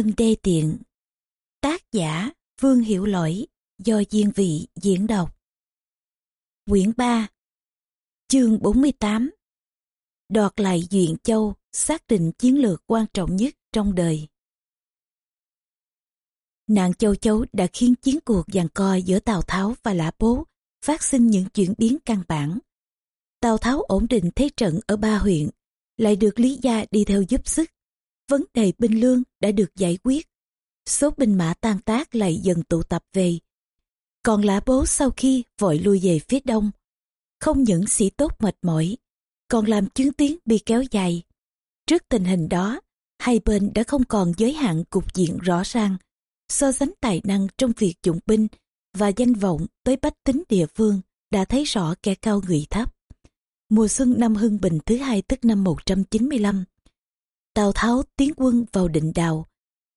nhân đê tiện. Tác giả Vương Hiểu Lỗi do Diên Vị diễn đọc. Quyển 3 Chương 48 Đoạt lại Duyện Châu xác định chiến lược quan trọng nhất trong đời. Nạn châu chấu đã khiến chiến cuộc giằng co giữa Tào Tháo và Lã Bố phát sinh những chuyển biến căn bản. Tào Tháo ổn định thế trận ở ba huyện, lại được Lý Gia đi theo giúp sức. Vấn đề binh lương đã được giải quyết. Số binh mã tan tác lại dần tụ tập về. Còn Lã Bố sau khi vội lui về phía đông, không những sĩ tốt mệt mỏi, còn làm chứng tiến bị kéo dài. Trước tình hình đó, hai bên đã không còn giới hạn cục diện rõ ràng, so sánh tài năng trong việc dụng binh và danh vọng tới bách tính địa phương đã thấy rõ kẻ cao người thấp. Mùa xuân năm Hưng Bình thứ hai tức năm 195, Tào Tháo tiến quân vào định đào,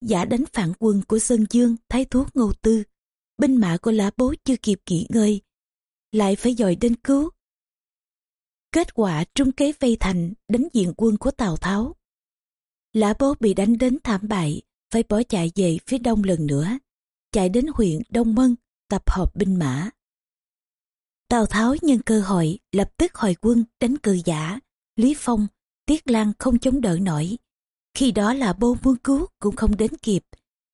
giả đánh phản quân của Sơn Dương, Thái Thú Ngô Tư. Binh mã của Lã Bố chưa kịp nghỉ ngơi, lại phải dòi đến cứu. Kết quả trung kế vây thành đánh diện quân của Tào Tháo. Lã Bố bị đánh đến thảm bại, phải bỏ chạy về phía đông lần nữa, chạy đến huyện Đông Mân, tập hợp binh mã. Tào Tháo nhân cơ hội lập tức hồi quân đánh cự giả, Lý Phong, Tiết Lan không chống đỡ nổi. Khi đó là bô muôn cứu cũng không đến kịp,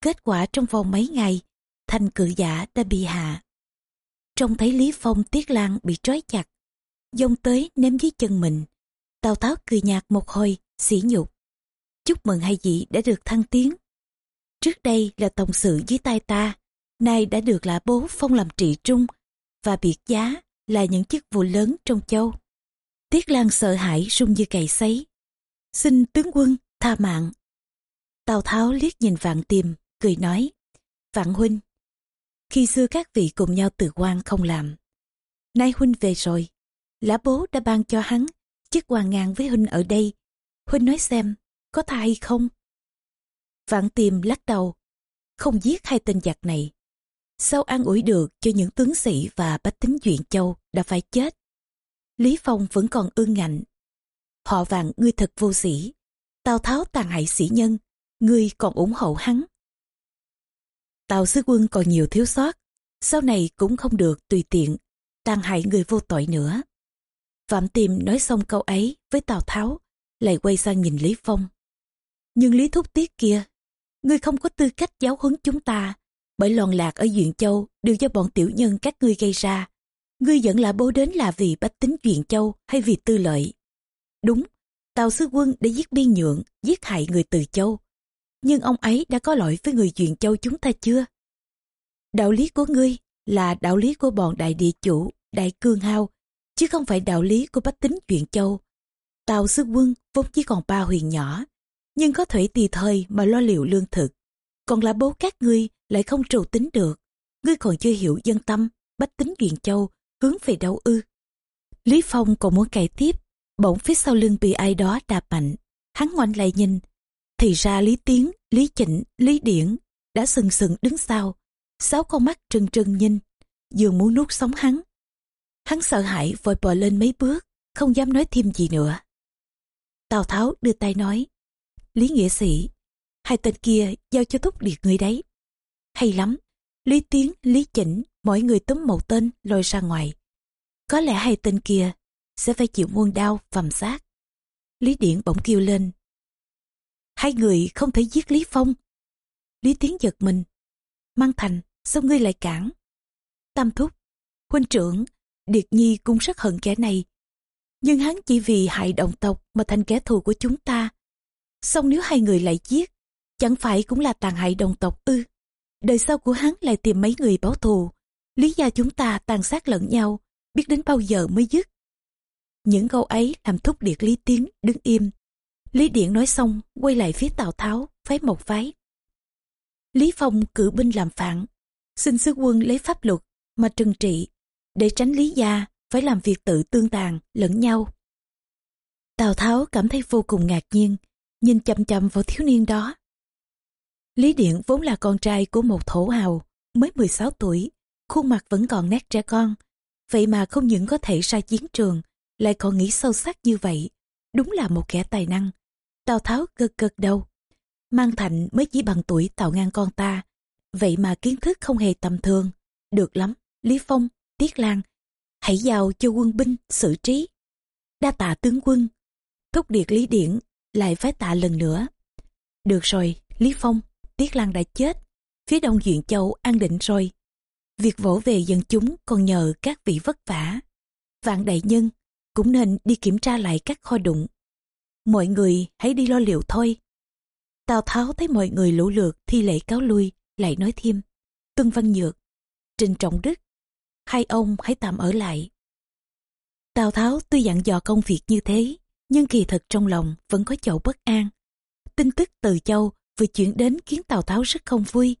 kết quả trong vòng mấy ngày, thành cự giả đã bị hạ. Trông thấy Lý Phong Tiết Lan bị trói chặt, dông tới ném dưới chân mình. Tào Tháo cười nhạt một hồi, sỉ nhục. Chúc mừng hai vị đã được thăng tiến. Trước đây là tổng sự dưới tay ta, nay đã được là bố phong làm trị trung và biệt giá là những chức vụ lớn trong châu. Tiết Lan sợ hãi rung như cày sấy. Xin tướng quân tha mạng. Tào Tháo liếc nhìn Vạn Tiềm, cười nói. Vạn huynh, khi xưa các vị cùng nhau từ quan không làm. Nay huynh về rồi, lã bố đã ban cho hắn chức hoàng ngàn với huynh ở đây. Huynh nói xem, có tha hay không? Vạn Tiềm lắc đầu, không giết hai tên giặc này. Sao an ủi được cho những tướng sĩ và bách tính Duyện Châu đã phải chết? Lý Phong vẫn còn ương ngạnh. Họ vạn ngươi thật vô sĩ. Tào Tháo tàn hại sĩ nhân, ngươi còn ủng hộ hắn. Tào Sứ Quân còn nhiều thiếu sót, sau này cũng không được tùy tiện, tàn hại người vô tội nữa. Phạm Tiềm nói xong câu ấy với Tào Tháo, lại quay sang nhìn Lý Phong. Nhưng Lý Thúc Tiết kia, ngươi không có tư cách giáo huấn chúng ta, bởi loạn lạc ở Duyện Châu đều do bọn tiểu nhân các ngươi gây ra. Ngươi dẫn là bố đến là vì bách tính Duyện Châu hay vì tư lợi. Đúng, Tào Sư Quân để giết biên nhượng, giết hại người từ Châu. Nhưng ông ấy đã có lỗi với người Duyện Châu chúng ta chưa? Đạo lý của ngươi là đạo lý của bọn đại địa chủ, đại cương hao, chứ không phải đạo lý của bách tính Duyện Châu. Tào Sư Quân vốn chỉ còn ba huyền nhỏ, nhưng có thể tùy thời mà lo liệu lương thực. Còn là bố các ngươi lại không trù tính được. Ngươi còn chưa hiểu dân tâm, bách tính Duyện Châu, hướng về đâu ư. Lý Phong còn muốn cày tiếp, bỗng phía sau lưng bị ai đó đạp mạnh. Hắn ngoảnh lại nhìn, thì ra Lý Tiến, Lý Chỉnh, Lý Điển đã sừng sừng đứng sau. Sáu con mắt trừng trừng nhìn, dường muốn nuốt sống hắn. Hắn sợ hãi vội bò lên mấy bước, không dám nói thêm gì nữa. Tào Tháo đưa tay nói, Lý Nghĩa Sĩ, hai tên kia giao cho thúc điệt người đấy. Hay lắm, Lý Tiến, Lý Chỉnh, mỗi người túm một tên lôi ra ngoài. Có lẽ hai tên kia sẽ phải chịu muôn đau, vầm xác. Lý Điển bỗng kêu lên. Hai người không thể giết Lý Phong. Lý Tiến giật mình. Mang thành, sao ngươi lại cản? Tam thúc, huynh trưởng, Điệt Nhi cũng rất hận kẻ này. Nhưng hắn chỉ vì hại đồng tộc mà thành kẻ thù của chúng ta. Xong nếu hai người lại giết, chẳng phải cũng là tàn hại đồng tộc ư. Đời sau của hắn lại tìm mấy người báo thù. Lý gia chúng ta tàn sát lẫn nhau, biết đến bao giờ mới dứt. Những câu ấy làm thúc điệt Lý Tiến đứng im. Lý Điện nói xong, quay lại phía Tào Tháo, phái một phái. Lý Phong cử binh làm phản, xin sứ quân lấy pháp luật mà trừng trị, để tránh Lý gia phải làm việc tự tương tàn lẫn nhau. Tào Tháo cảm thấy vô cùng ngạc nhiên, nhìn chậm chậm vào thiếu niên đó. Lý Điện vốn là con trai của một thổ hào, mới 16 tuổi, khuôn mặt vẫn còn nét trẻ con. Vậy mà không những có thể ra chiến trường, lại còn nghĩ sâu sắc như vậy. Đúng là một kẻ tài năng. Tào Tháo cực cực đầu. Mang thạnh mới chỉ bằng tuổi tào ngang con ta, vậy mà kiến thức không hề tầm thường. Được lắm, Lý Phong, Tiết Lan, hãy giao cho quân binh xử trí. Đa tạ tướng quân, thúc điệt Lý Điển lại phải tạ lần nữa. Được rồi, Lý Phong, Tiết Lan đã chết, phía đông Duyện Châu an định rồi. Việc vỗ về dân chúng còn nhờ các vị vất vả. Vạn đại nhân cũng nên đi kiểm tra lại các kho đụng. Mọi người hãy đi lo liệu thôi. Tào Tháo thấy mọi người lũ lượt thi lễ cáo lui, lại nói thêm. Tuân Văn Nhược, Trình Trọng Đức, hai ông hãy tạm ở lại. Tào Tháo tuy dặn dò công việc như thế, nhưng kỳ thực trong lòng vẫn có chậu bất an. Tin tức từ châu vừa chuyển đến khiến Tào Tháo rất không vui.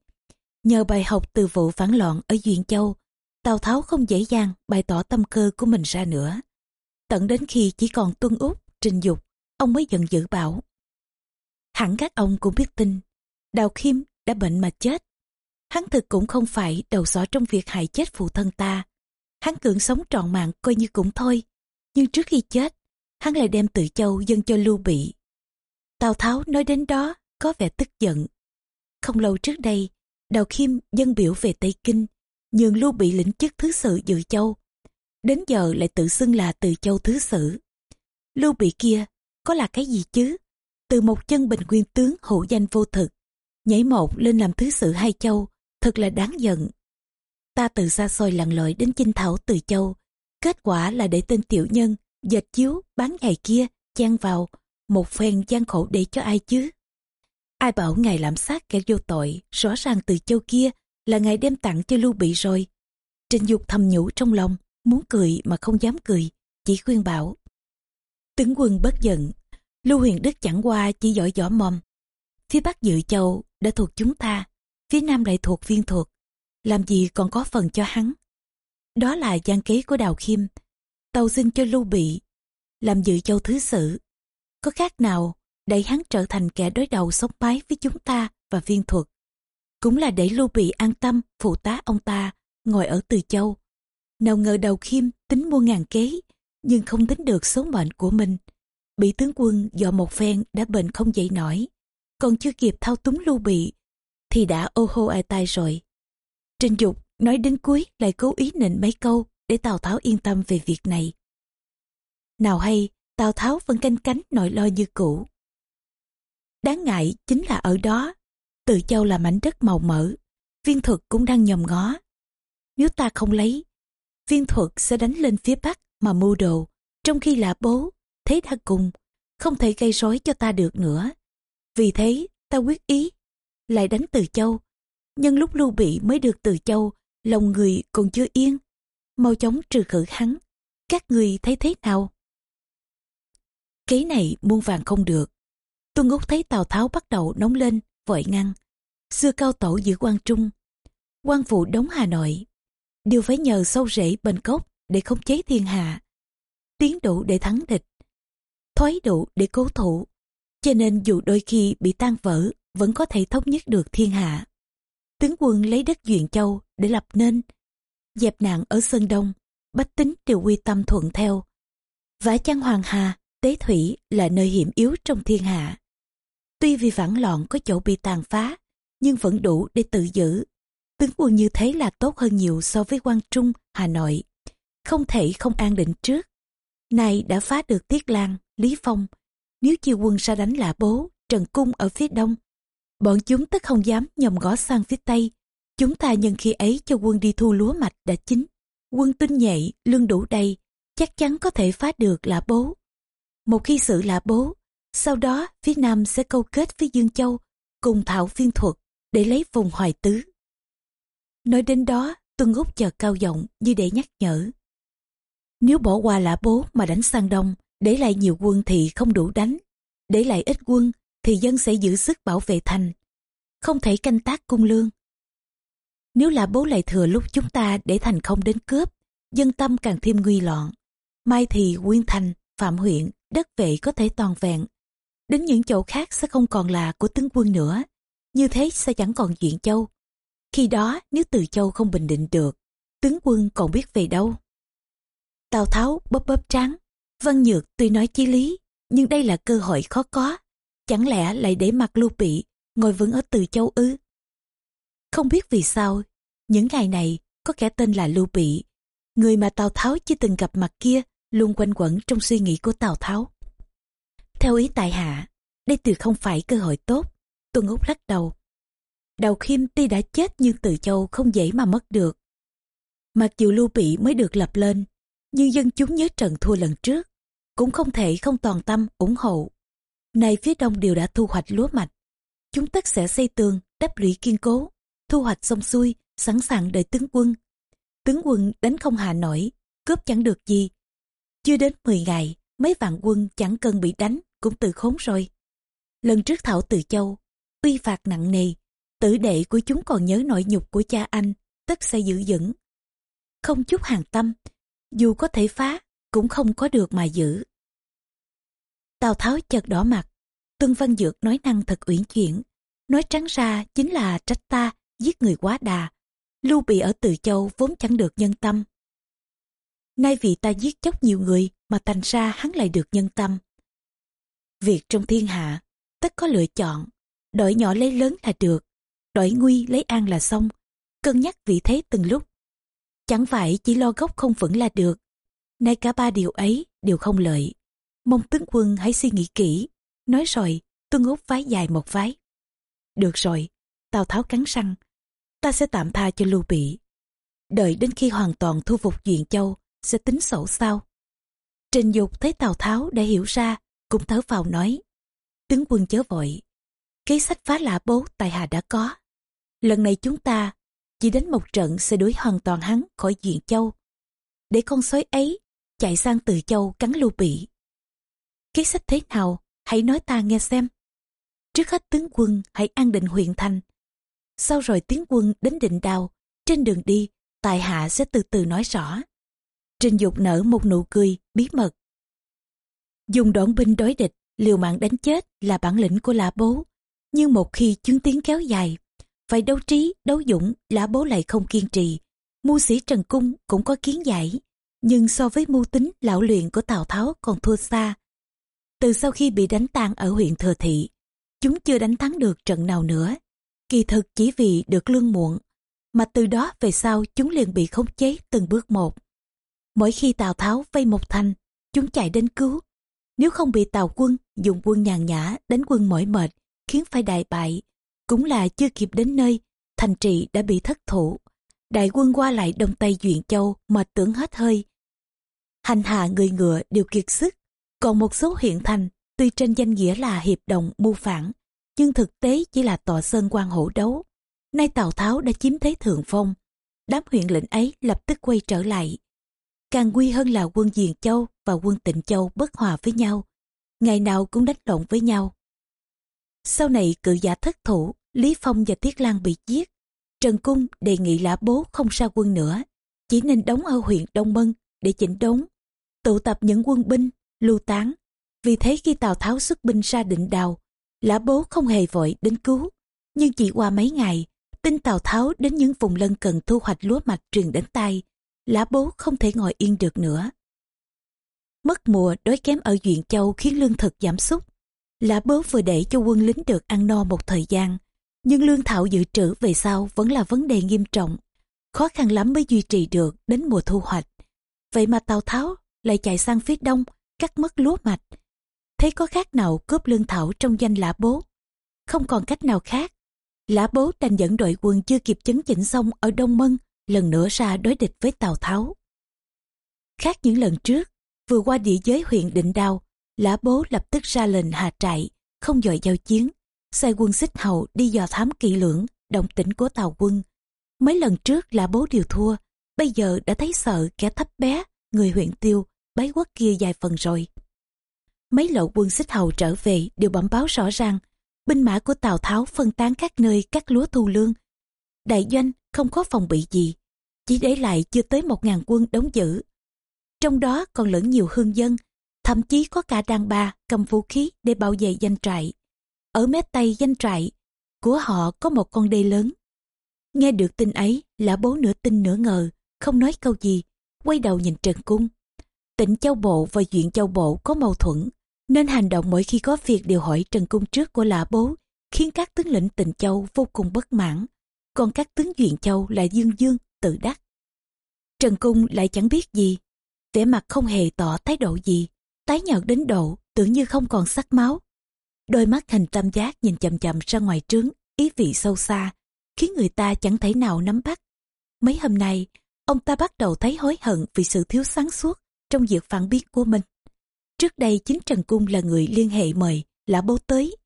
Nhờ bài học từ vụ phản loạn ở Duyện Châu, Tào Tháo không dễ dàng bày tỏ tâm cơ của mình ra nữa. Tận đến khi chỉ còn tuân út, trình dục, ông mới giận dữ bảo. Hẳn các ông cũng biết tin, Đào Khiêm đã bệnh mà chết. Hắn thực cũng không phải đầu sỏ trong việc hại chết phụ thân ta. Hắn cưỡng sống trọn mạng coi như cũng thôi. Nhưng trước khi chết, hắn lại đem tự châu dâng cho Lưu Bị. Tào Tháo nói đến đó có vẻ tức giận. Không lâu trước đây, Đào Khiêm dân biểu về Tây Kinh, nhường Lưu Bị lĩnh chức thứ sự dự châu. Đến giờ lại tự xưng là từ châu thứ sử. Lưu Bị kia có là cái gì chứ? Từ một chân bình nguyên tướng hữu danh vô thực, nhảy một lên làm thứ sử hai châu, thật là đáng giận. Ta từ xa xôi lặn lội đến chinh thảo từ châu, kết quả là để tên tiểu nhân, dệt chiếu, bán ngày kia, chan vào, một phen gian khổ để cho ai chứ? Ai bảo ngài làm sát kẻ vô tội, rõ ràng từ châu kia là ngài đem tặng cho Lưu Bị rồi. Trình Dục thầm nhủ trong lòng, muốn cười mà không dám cười, chỉ khuyên bảo. Tướng quân bất giận, Lưu Huyền Đức chẳng qua chỉ giỏi võ mồm. Phía Bắc Dự Châu đã thuộc chúng ta, phía Nam lại thuộc viên thuộc. Làm gì còn có phần cho hắn. Đó là gian kế của Đào Khiêm. Tàu xin cho Lưu Bị, làm Dự Châu Thứ Sử. Có khác nào đẩy hắn trở thành kẻ đối đầu sống mái với chúng ta và viên thuật. Cũng là để Lưu Bị an tâm phụ tá ông ta ngồi ở Từ Châu. Nào ngờ đầu khiêm tính mua ngàn kế, nhưng không tính được số mệnh của mình. Bị tướng quân dò một phen đã bệnh không dậy nổi, còn chưa kịp thao túng Lưu Bị, thì đã ô hô ai tai rồi. Trình Dục nói đến cuối lại cố ý nịnh mấy câu để Tào Tháo yên tâm về việc này. Nào hay, Tào Tháo vẫn canh cánh nội lo như cũ. Đáng ngại chính là ở đó, Từ Châu là mảnh đất màu mỡ, viên thuật cũng đang nhòm ngó. Nếu ta không lấy, viên thuật sẽ đánh lên phía Bắc mà mưu đồ, trong khi là bố, thế đã cùng, không thể gây rối cho ta được nữa. Vì thế, ta quyết ý, lại đánh Từ Châu. Nhân lúc lưu bị mới được Từ Châu, lòng người còn chưa yên. Mau chóng trừ khử hắn, các người thấy thế nào? Kế này muôn vàng không được, Tuân Ngốc thấy Tào Tháo bắt đầu nóng lên, vội ngăn. Xưa cao tổ giữ quan trung, quan phụ đóng Hà Nội. Đều phải nhờ sâu rễ bền cốc để khống chế thiên hạ. Tiến đủ để thắng địch, thoái đủ để cố thủ. Cho nên dù đôi khi bị tan vỡ, vẫn có thể thống nhất được thiên hạ. Tướng quân lấy đất Duyện Châu để lập nên, dẹp nạn ở Sơn Đông, bách tính đều quy tâm thuận theo. Vả chăng Hoàng Hà, Tế Thủy là nơi hiểm yếu trong thiên hạ. Tuy vì vãng loạn có chỗ bị tàn phá, nhưng vẫn đủ để tự giữ. Tướng quân như thế là tốt hơn nhiều so với quan Trung, Hà Nội. Không thể không an định trước. Này đã phá được Tiết Lan, Lý Phong. Nếu chiêu quân ra đánh lạ bố, Trần Cung ở phía đông. Bọn chúng tất không dám nhòm gõ sang phía tây. Chúng ta nhân khi ấy cho quân đi thu lúa mạch đã chín Quân tinh nhạy, lương đủ đầy, chắc chắn có thể phá được lạ bố. Một khi sự lạ bố, sau đó, phía Nam sẽ câu kết với Dương Châu cùng thảo phiên thuật để lấy vùng hoài tứ. Nói đến đó, Tuân Úc chợt cao giọng như để nhắc nhở. Nếu bỏ qua lã bố mà đánh sang đông, để lại nhiều quân thì không đủ đánh. Để lại ít quân thì dân sẽ giữ sức bảo vệ thành. Không thể canh tác cung lương. Nếu lã bố lại thừa lúc chúng ta để thành không đến cướp, dân tâm càng thêm nguy loạn. Mai thì Nguyên Thành, Phạm huyện, đất vệ có thể toàn vẹn, Đến những chỗ khác sẽ không còn là của tướng quân nữa. Như thế sẽ chẳng còn chuyện châu. Khi đó nếu từ châu không bình định được, tướng quân còn biết về đâu. Tào Tháo bóp bóp trắng. Văn Nhược tuy nói chí lý, nhưng đây là cơ hội khó có. Chẳng lẽ lại để mặt lưu bị, ngồi vững ở từ châu ư. Không biết vì sao, những ngày này có kẻ tên là Lưu Bị, người mà Tào Tháo chưa từng gặp mặt kia luôn quanh quẩn trong suy nghĩ của Tào Tháo. Theo ý tại hạ, đây tuyệt không phải cơ hội tốt, Tuân Úc lắc đầu. Đầu Khiêm tuy đã chết nhưng Từ Châu không dễ mà mất được. Mặc dù Lưu Bị mới được lập lên, nhưng dân chúng nhớ trận thua lần trước, cũng không thể không toàn tâm ủng hộ. nay phía đông đều đã thu hoạch lúa mạch, chúng tất sẽ xây tường, đắp lũy kiên cố, thu hoạch xong xuôi, sẵn sàng đợi tướng quân. Tướng quân đánh không hạ nổi, cướp chẳng được gì. Chưa đến 10 ngày, mấy vạn quân chẳng cần bị đánh, cũng tự khốn rồi. Lần trước Thảo Từ Châu, uy phạt nặng nề, tử đệ của chúng còn nhớ nỗi nhục của cha anh, tất sẽ giữ vững. Không chút hàng tâm, dù có thể phá, cũng không có được mà giữ. Tào Tháo chợt đỏ mặt, Tương Văn Dược nói năng thật uyển chuyển, nói trắng ra chính là trách ta giết người quá đà. Lưu Bị ở Từ Châu vốn chẳng được nhân tâm. Nay vì ta giết chóc nhiều người mà thành ra hắn lại được nhân tâm. Việc trong thiên hạ, tất có lựa chọn, đổi nhỏ lấy lớn là được, đổi nguy lấy an là xong, cân nhắc vị thế từng lúc. Chẳng phải chỉ lo gốc không vững là được, nay cả ba điều ấy đều không lợi. Mong tướng quân hãy suy nghĩ kỹ, nói rồi, tuân út vái dài một vái. Được rồi, Tào Tháo cắn răng, ta sẽ tạm tha cho Lưu Bị. Đợi đến khi hoàn toàn thu phục Duyện Châu, sẽ tính sổ sau. Trình Dục thấy Tào Tháo đã hiểu ra, cũng thở vào nói. Tướng quân chớ vội. Kế sách phá lạ bố tại Hà đã có. Lần này chúng ta chỉ đến một trận sẽ đuổi hoàn toàn hắn khỏi diện Châu. Để con sói ấy chạy sang Từ Châu cắn Lưu Bị. Kế sách thế nào? Hãy nói ta nghe xem. Trước hết tướng quân hãy an định huyện thành. Sau rồi tiến quân đến định đào. Trên đường đi, tại hạ sẽ từ từ nói rõ. Trình Dục nở một nụ cười bí mật. Dùng đoạn binh đối địch, liều mạng đánh chết là bản lĩnh của lã bố. Nhưng một khi chứng tiến kéo dài, phải đấu trí, đấu dũng, lã bố lại không kiên trì. Mưu sĩ Trần Cung cũng có kiến giải, nhưng so với mưu tính lão luyện của Tào Tháo còn thua xa. Từ sau khi bị đánh tan ở huyện Thừa Thị, chúng chưa đánh thắng được trận nào nữa. Kỳ thực chỉ vì được lương muộn, mà từ đó về sau chúng liền bị khống chế từng bước một. Mỗi khi Tào Tháo vây một thành, chúng chạy đến cứu. Nếu không bị Tào quân dùng quân nhàn nhã đánh quân mỏi mệt, khiến phải đại bại, cũng là chưa kịp đến nơi, thành trị đã bị thất thủ. Đại quân qua lại Đông Tây Duyện Châu mệt tưởng hết hơi. Hành hạ người ngựa đều kiệt sức, còn một số huyện thành tuy trên danh nghĩa là hiệp đồng mưu phản, nhưng thực tế chỉ là tọa sơn quan hổ đấu. Nay Tào Tháo đã chiếm thế thượng phong, đám huyện lệnh ấy lập tức quay trở lại. Càng nguy hơn là quân Diền Châu và quân Tịnh Châu bất hòa với nhau, ngày nào cũng đánh lộn với nhau. Sau này cự giả thất thủ, Lý Phong và Tiết Lan bị giết. Trần Cung đề nghị lã bố không ra quân nữa, chỉ nên đóng ở huyện Đông Mân để chỉnh đốn, tụ tập những quân binh, lưu tán. Vì thế khi Tào Tháo xuất binh ra định đào, lã bố không hề vội đến cứu. Nhưng chỉ qua mấy ngày, tin Tào Tháo đến những vùng lân cận thu hoạch lúa mạch truyền đến tay, lã bố không thể ngồi yên được nữa. Mất mùa đói kém ở Duyện Châu khiến lương thực giảm sút. Lã bố vừa để cho quân lính được ăn no một thời gian, nhưng lương thảo dự trữ về sau vẫn là vấn đề nghiêm trọng. Khó khăn lắm mới duy trì được đến mùa thu hoạch. Vậy mà Tào Tháo lại chạy sang phía đông, cắt mất lúa mạch. Thấy có khác nào cướp lương thảo trong danh lã bố? Không còn cách nào khác. Lã bố đành dẫn đội quân chưa kịp chấn chỉnh xong ở Đông Mân, lần nữa ra đối địch với Tào Tháo. Khác những lần trước, vừa qua địa giới huyện Định Đao, Lã bố lập tức ra lệnh hạ trại, không dội giao chiến, sai quân xích hầu đi dò thám kỹ lưỡng, động tĩnh của tàu quân. Mấy lần trước là bố điều thua, bây giờ đã thấy sợ kẻ thấp bé, người huyện tiêu, bái quốc kia dài phần rồi. Mấy lộ quân xích hầu trở về đều bẩm báo rõ ràng, binh mã của Tào Tháo phân tán các nơi các lúa thu lương. Đại doanh không có phòng bị gì, chỉ để lại chưa tới một ngàn quân đóng giữ. Trong đó còn lẫn nhiều hương dân, thậm chí có cả đàn bà cầm vũ khí để bảo vệ danh trại. Ở mép tây danh trại, của họ có một con đê lớn. Nghe được tin ấy, lã bố nửa tin nửa ngờ, không nói câu gì, quay đầu nhìn Trần Cung. Tịnh Châu Bộ và Duyện Châu Bộ có mâu thuẫn, nên hành động mỗi khi có việc đều hỏi Trần Cung trước của lã bố, khiến các tướng lĩnh Tịnh Châu vô cùng bất mãn, còn các tướng Duyện Châu lại dương dương, tự đắc. Trần Cung lại chẳng biết gì, vẻ mặt không hề tỏ thái độ gì, tái nhợt đến độ tưởng như không còn sắc máu. Đôi mắt thành tam giác nhìn chậm chậm ra ngoài trướng, ý vị sâu xa, khiến người ta chẳng thể nào nắm bắt. Mấy hôm nay, ông ta bắt đầu thấy hối hận vì sự thiếu sáng suốt trong việc phản biết của mình. Trước đây chính Trần Cung là người liên hệ mời là Bố tới.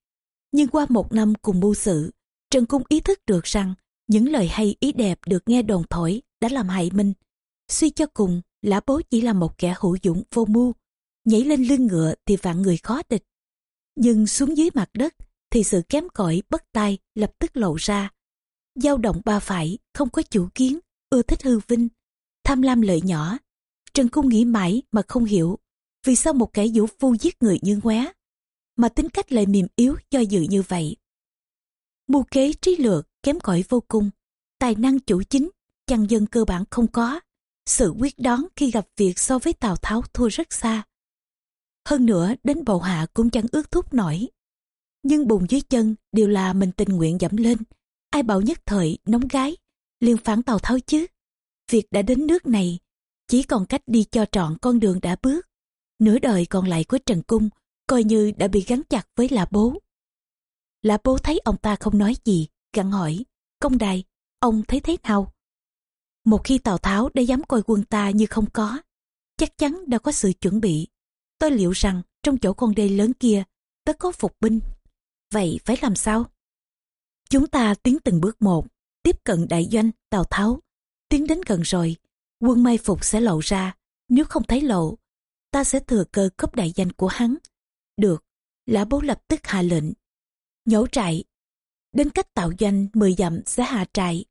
Nhưng qua một năm cùng mưu sự, Trần Cung ý thức được rằng những lời hay ý đẹp được nghe đồn thổi đã làm hại mình. Suy cho cùng, Lã Bố chỉ là một kẻ hữu dụng vô mưu. Nhảy lên lưng ngựa thì vạn người khó địch. Nhưng xuống dưới mặt đất thì sự kém cỏi bất tai lập tức lộ ra. dao động ba phải, không có chủ kiến, ưa thích hư vinh, tham lam lợi nhỏ. Trần Cung nghĩ mãi mà không hiểu vì sao một kẻ vũ phu giết người như ngoé mà tính cách lại mềm yếu do dự như vậy. Mưu kế trí lược kém cỏi vô cùng, tài năng chủ chính, chăn dân cơ bản không có, sự quyết đoán khi gặp việc so với Tào Tháo thua rất xa. Hơn nữa đến bầu hạ cũng chẳng ước thúc nổi. Nhưng bùn dưới chân đều là mình tình nguyện dẫm lên, ai bảo nhất thời nóng gái, liền phản Tào Tháo chứ. Việc đã đến nước này, chỉ còn cách đi cho trọn con đường đã bước. Nửa đời còn lại của Trần Cung coi như đã bị gắn chặt với lạ bố. Lạ bố thấy ông ta không nói gì, gặng hỏi, công đài, ông thấy thế nào? Một khi Tào Tháo đã dám coi quân ta như không có, chắc chắn đã có sự chuẩn bị. Tôi liệu rằng trong chỗ con đê lớn kia, tất có phục binh. Vậy phải làm sao? Chúng ta tiến từng bước một, tiếp cận đại doanh Tào Tháo. Tiến đến gần rồi, quân mai phục sẽ lộ ra. Nếu không thấy lộ, ta sẽ thừa cơ cướp đại danh của hắn. Được, lã bố lập tức hạ lệnh. Nhổ trại, đến cách tạo doanh 10 dặm sẽ hạ trại.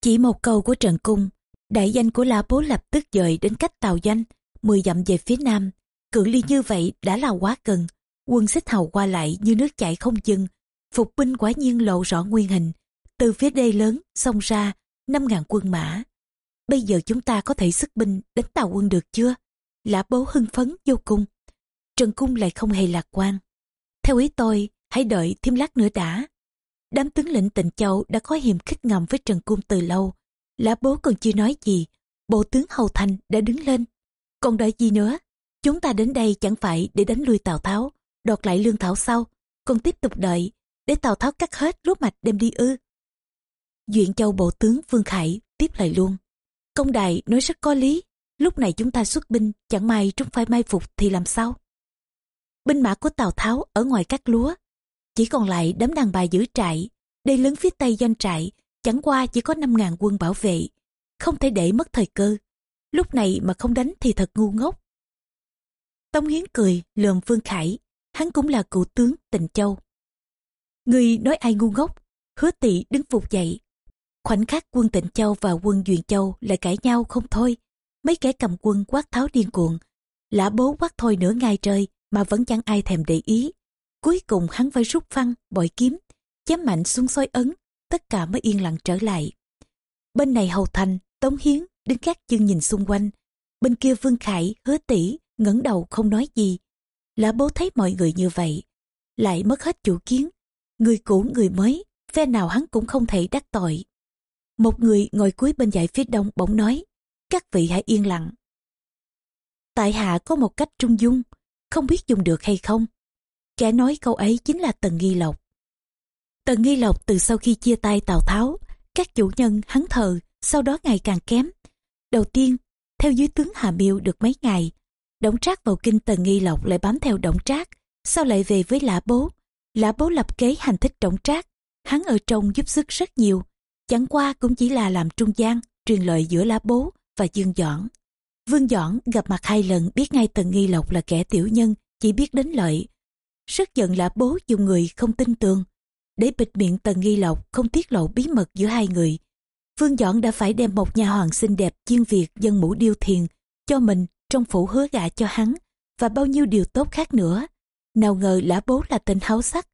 Chỉ một câu của Trần Cung, đại danh của lã bố lập tức dời đến cách tạo doanh 10 dặm về phía nam. Cự ly như vậy đã là quá gần, quân xích hầu qua lại như nước chảy không dừng. Phục binh quả nhiên lộ rõ nguyên hình, từ phía đê lớn xông ra năm ngàn quân mã. Bây giờ chúng ta có thể sức binh đánh tàu quân được chưa? Lã bố hưng phấn vô cùng. Trần Cung lại không hề lạc quan. Theo ý tôi, hãy đợi thêm lát nữa đã. Đám tướng lĩnh tịnh châu đã có hiềm khích ngầm với Trần Cung từ lâu. Lã bố còn chưa nói gì, bộ tướng Hầu Thành đã đứng lên. Còn đợi gì nữa? Chúng ta đến đây chẳng phải để đánh lui Tào Tháo, đoạt lại lương thảo sau, còn tiếp tục đợi, để Tào Tháo cắt hết lúa mạch đem đi ư. Duyện Châu bộ tướng Vương Khải tiếp lời luôn. Công đại nói rất có lý, lúc này chúng ta xuất binh, chẳng may chúng phải mai phục thì làm sao? binh mã của Tào Tháo ở ngoài các lúa. Chỉ còn lại đám đàn bà giữ trại, đây lớn phía tây doanh trại, chẳng qua chỉ có 5.000 quân bảo vệ. Không thể để mất thời cơ. Lúc này mà không đánh thì thật ngu ngốc. Tông Hiến cười, lườm Phương Khải, hắn cũng là cựu tướng Tịnh Châu. Người nói ai ngu ngốc, hứa tỵ đứng phục dậy. Khoảnh khắc quân Tịnh Châu và quân Duyện Châu lại cãi nhau không thôi. Mấy kẻ cầm quân quát tháo điên cuồng. Lã bố quát thôi nửa ngày trời, mà vẫn chẳng ai thèm để ý. Cuối cùng hắn phải rút phăng, bội kiếm, chém mạnh xuống soi ấn, tất cả mới yên lặng trở lại. Bên này Hầu Thành, Tống Hiến đứng các chân nhìn xung quanh. Bên kia Vương Khải, hứa tỷ ngẩng đầu không nói gì. Lã bố thấy mọi người như vậy, lại mất hết chủ kiến. Người cũ người mới, phe nào hắn cũng không thể đắc tội. Một người ngồi cuối bên dãy phía đông bỗng nói, các vị hãy yên lặng. Tại hạ có một cách trung dung, không biết dùng được hay không. Kẻ nói câu ấy chính là Tần Nghi Lộc. Tần Nghi Lộc từ sau khi chia tay Tào Tháo, các chủ nhân hắn thờ, sau đó ngày càng kém. Đầu tiên, theo dưới tướng Hà Miêu được mấy ngày, Đổng Trác vào kinh Tần Nghi Lộc lại bám theo Đổng Trác, sau lại về với Lã Bố. Lã Bố lập kế hành thích Đổng Trác, hắn ở trong giúp sức rất nhiều, chẳng qua cũng chỉ là làm trung gian, truyền lời giữa Lã Bố và Dương Dõn. Vương Dõn gặp mặt hai lần biết ngay Tần Nghi Lộc là kẻ tiểu nhân, chỉ biết đến lợi. Rất giận lã bố dùng người không tin tường. Để bịt miệng Tần Nghi Lộc không tiết lộ bí mật giữa hai người. Vương Dõn đã phải đem một nhà hoàng xinh đẹp chuyên việc dân mũ điêu thiền cho mình trong phủ hứa gả cho hắn và bao nhiêu điều tốt khác nữa. Nào ngờ lã bố là tên háo sắc.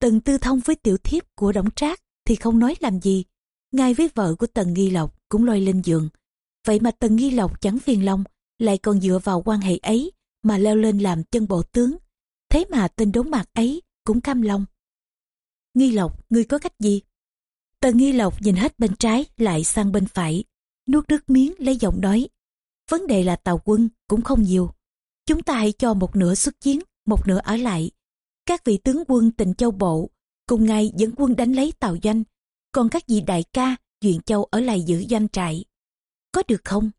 Tần tư thông với tiểu thiếp của đổng trác thì không nói làm gì. Ngay với vợ của Tần Nghi Lộc cũng lôi lên giường Vậy mà Tần Nghi Lộc chẳng phiền lòng, lại còn dựa vào quan hệ ấy mà leo lên làm chân bộ tướng. Thế mà tên đốn mặt ấy cũng cam lòng. Nghi Lộc, ngươi có cách gì? Tần Nghi Lộc nhìn hết bên trái lại sang bên phải, nuốt nước miếng lấy giọng nói. Vấn đề là tàu quân cũng không nhiều. Chúng ta hãy cho một nửa xuất chiến, một nửa ở lại. Các vị tướng quân tịnh châu bộ, cùng ngày dẫn quân đánh lấy tàu doanh. Còn các vị đại ca, Duyện Châu ở lại giữ doanh trại. Có được không?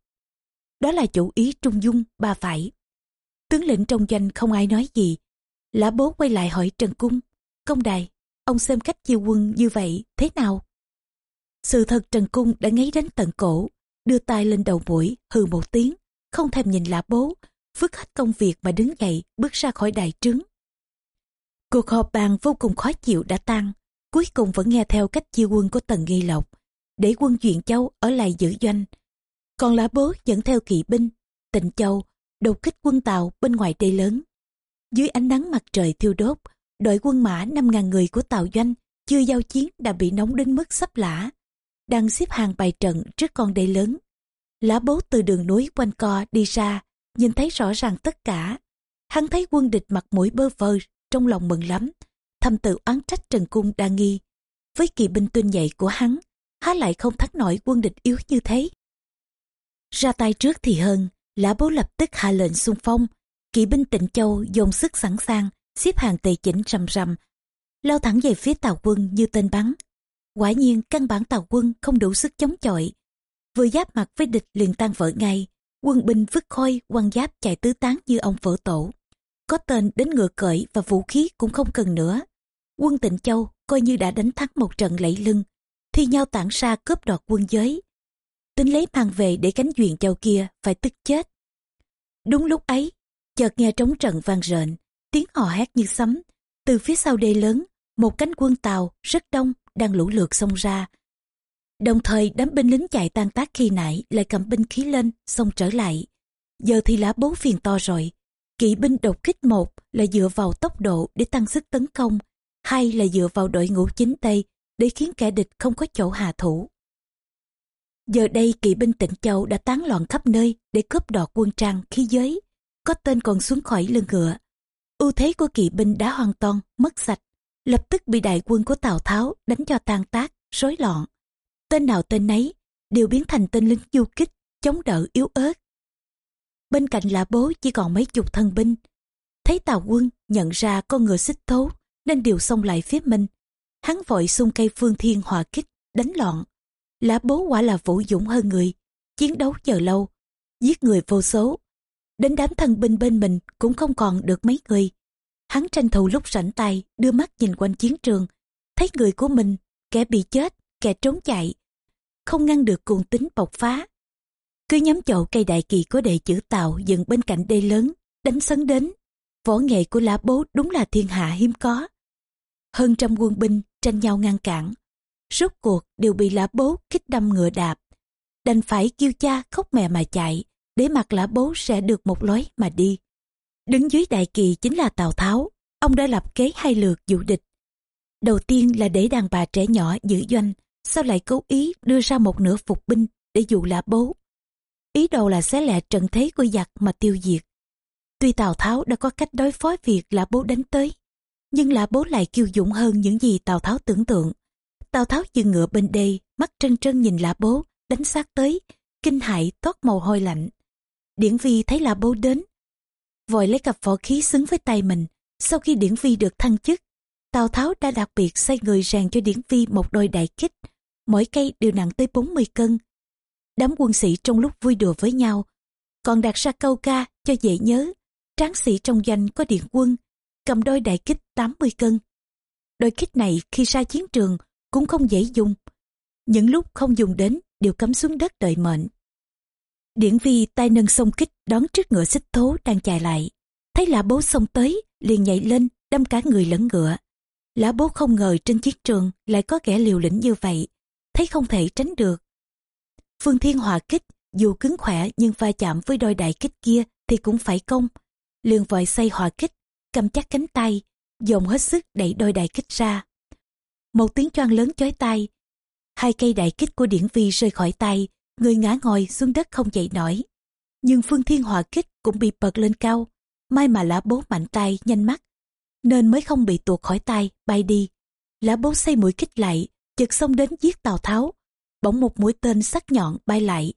Đó là chủ ý trung dung, ba phải. Tướng lĩnh trong doanh không ai nói gì. Lã bố quay lại hỏi Trần Cung. Công đài, ông xem cách chiêu quân như vậy, thế nào? Sự thật Trần Cung đã ngáy đến tận cổ, đưa tay lên đầu mũi, hừ một tiếng, không thèm nhìn lạ bố, vứt hết công việc mà đứng dậy, bước ra khỏi đại trướng. Cuộc họp bàn vô cùng khó chịu đã tan, cuối cùng vẫn nghe theo cách chiêu quân của Tần Nghi Lộc, để quân chuyện Châu ở lại giữ doanh. Còn lã bố dẫn theo kỵ binh, tịnh Châu, đột kích quân Tàu bên ngoài đê lớn. Dưới ánh nắng mặt trời thiêu đốt, đội quân mã 5.000 người của Tàu Doanh chưa giao chiến đã bị nóng đến mức sắp lã đang xếp hàng bài trận trước con đê lớn. Lã bố từ đường núi quanh co đi ra, nhìn thấy rõ ràng tất cả. Hắn thấy quân địch mặt mũi bơ vơ, trong lòng mừng lắm. Thầm tự oán trách Trần Cung đa nghi. Với kỳ binh tuyên nhạy của hắn, há lại không thắng nổi quân địch yếu như thế. Ra tay trước thì hơn, lã bố lập tức hạ lệnh xung phong. Kỵ binh tịnh châu dồn sức sẵn sàng, xếp hàng tề chỉnh rầm rầm, lao thẳng về phía tàu quân như tên bắn Quả nhiên căn bản tàu quân không đủ sức chống chọi. Vừa giáp mặt với địch liền tan vỡ ngay. Quân binh vứt khôi, quan giáp chạy tứ tán như ông vỡ tổ. Có tên đến ngựa cởi và vũ khí cũng không cần nữa. Quân tịnh châu coi như đã đánh thắng một trận lẫy lưng. Thi nhau tản ra cướp đoạt quân giới. Tính lấy mang về để cánh duyện châu kia phải tức chết. Đúng lúc ấy, chợt nghe trống trận vang rền, tiếng hò hét như sấm. Từ phía sau đê lớn, một cánh quân tàu rất đông đang lũ lượt xông ra. Đồng thời đám binh lính chạy tan tác khi nãy lại cầm binh khí lên, xông trở lại. Giờ thì lá bố phiền to rồi. Kỵ binh đột kích một là dựa vào tốc độ để tăng sức tấn công, hai là dựa vào đội ngũ chính tây để khiến kẻ địch không có chỗ hạ thủ. Giờ đây kỵ binh tỉnh Châu đã tán loạn khắp nơi để cướp đoạt quân trang, khí giới. Có tên còn xuống khỏi lưng ngựa. Ưu thế của kỵ binh đã hoàn toàn mất sạch lập tức bị đại quân của Tào Tháo đánh cho tan tác, rối loạn. Tên nào tên nấy đều biến thành tên lính du kích, chống đỡ yếu ớt. Bên cạnh là bố chỉ còn mấy chục thân binh. Thấy Tào quân nhận ra con ngựa xích thố nên điều xông lại phía mình. Hắn vội xung cây phương thiên hòa kích, đánh loạn. Lã bố quả là vũ dũng hơn người, chiến đấu chờ lâu, giết người vô số. Đến đám thân binh bên mình cũng không còn được mấy người. Hắn tranh thủ lúc rảnh tay, đưa mắt nhìn quanh chiến trường, thấy người của mình, kẻ bị chết, kẻ trốn chạy, không ngăn được cuồng tính bộc phá. Cứ nhắm chậu cây đại kỳ có đệ chữ tàu dựng bên cạnh đê lớn, đánh sấn đến. Võ nghệ của lã bố đúng là thiên hạ hiếm có. Hơn trăm quân binh tranh nhau ngăn cản. Rốt cuộc đều bị lã bố kích đâm ngựa đạp. Đành phải kêu cha khóc mẹ mà chạy, để mặt lã bố sẽ được một lối mà đi. Đứng dưới đại kỳ chính là Tào Tháo, ông đã lập kế hai lượt dụ địch. Đầu tiên là để đàn bà trẻ nhỏ giữ doanh, sao lại cố ý đưa ra một nửa phục binh để dụ lã bố. Ý đồ là xé lẹ trận thế của giặc mà tiêu diệt. Tuy Tào Tháo đã có cách đối phó việc lã bố đánh tới, nhưng lã bố lại kiêu dũng hơn những gì Tào Tháo tưởng tượng. Tào Tháo dừng ngựa bên đây, mắt trân trân nhìn lã bố, đánh sát tới, kinh hại toát mồ hôi lạnh. Điển Vi thấy lã bố đến, vội lấy cặp võ khí xứng với tay mình. Sau khi Điển Vi được thăng chức, Tào Tháo đã đặc biệt xây người rèn cho Điển Vi một đôi đại kích, mỗi cây đều nặng tới 40 cân. Đám quân sĩ trong lúc vui đùa với nhau, còn đặt ra câu ca cho dễ nhớ. Tráng sĩ trong danh có điện quân, cầm đôi đại kích 80 cân. Đôi kích này khi ra chiến trường cũng không dễ dùng. Những lúc không dùng đến đều cắm xuống đất đợi mệnh. Điển vi tay nâng sông kích đón trước ngựa xích thố đang chạy lại. Thấy lã bố xông tới, liền nhảy lên, đâm cả người lẫn ngựa. Lã bố không ngờ trên chiến trường lại có kẻ liều lĩnh như vậy, thấy không thể tránh được. Phương Thiên hòa kích, dù cứng khỏe nhưng va chạm với đôi đại kích kia thì cũng phải công. Liền vội xây hòa kích, cầm chắc cánh tay, dồn hết sức đẩy đôi đại kích ra. Một tiếng choang lớn chói tay, hai cây đại kích của điển vi rơi khỏi tay, người ngã ngồi xuống đất không dậy nổi. Nhưng phương thiên hòa kích cũng bị bật lên cao, may mà lã bố mạnh tay nhanh mắt, nên mới không bị tuột khỏi tay, bay đi. lã bố xây mũi kích lại chực xông đến giết tào tháo. Bỗng một mũi tên sắc nhọn bay lại.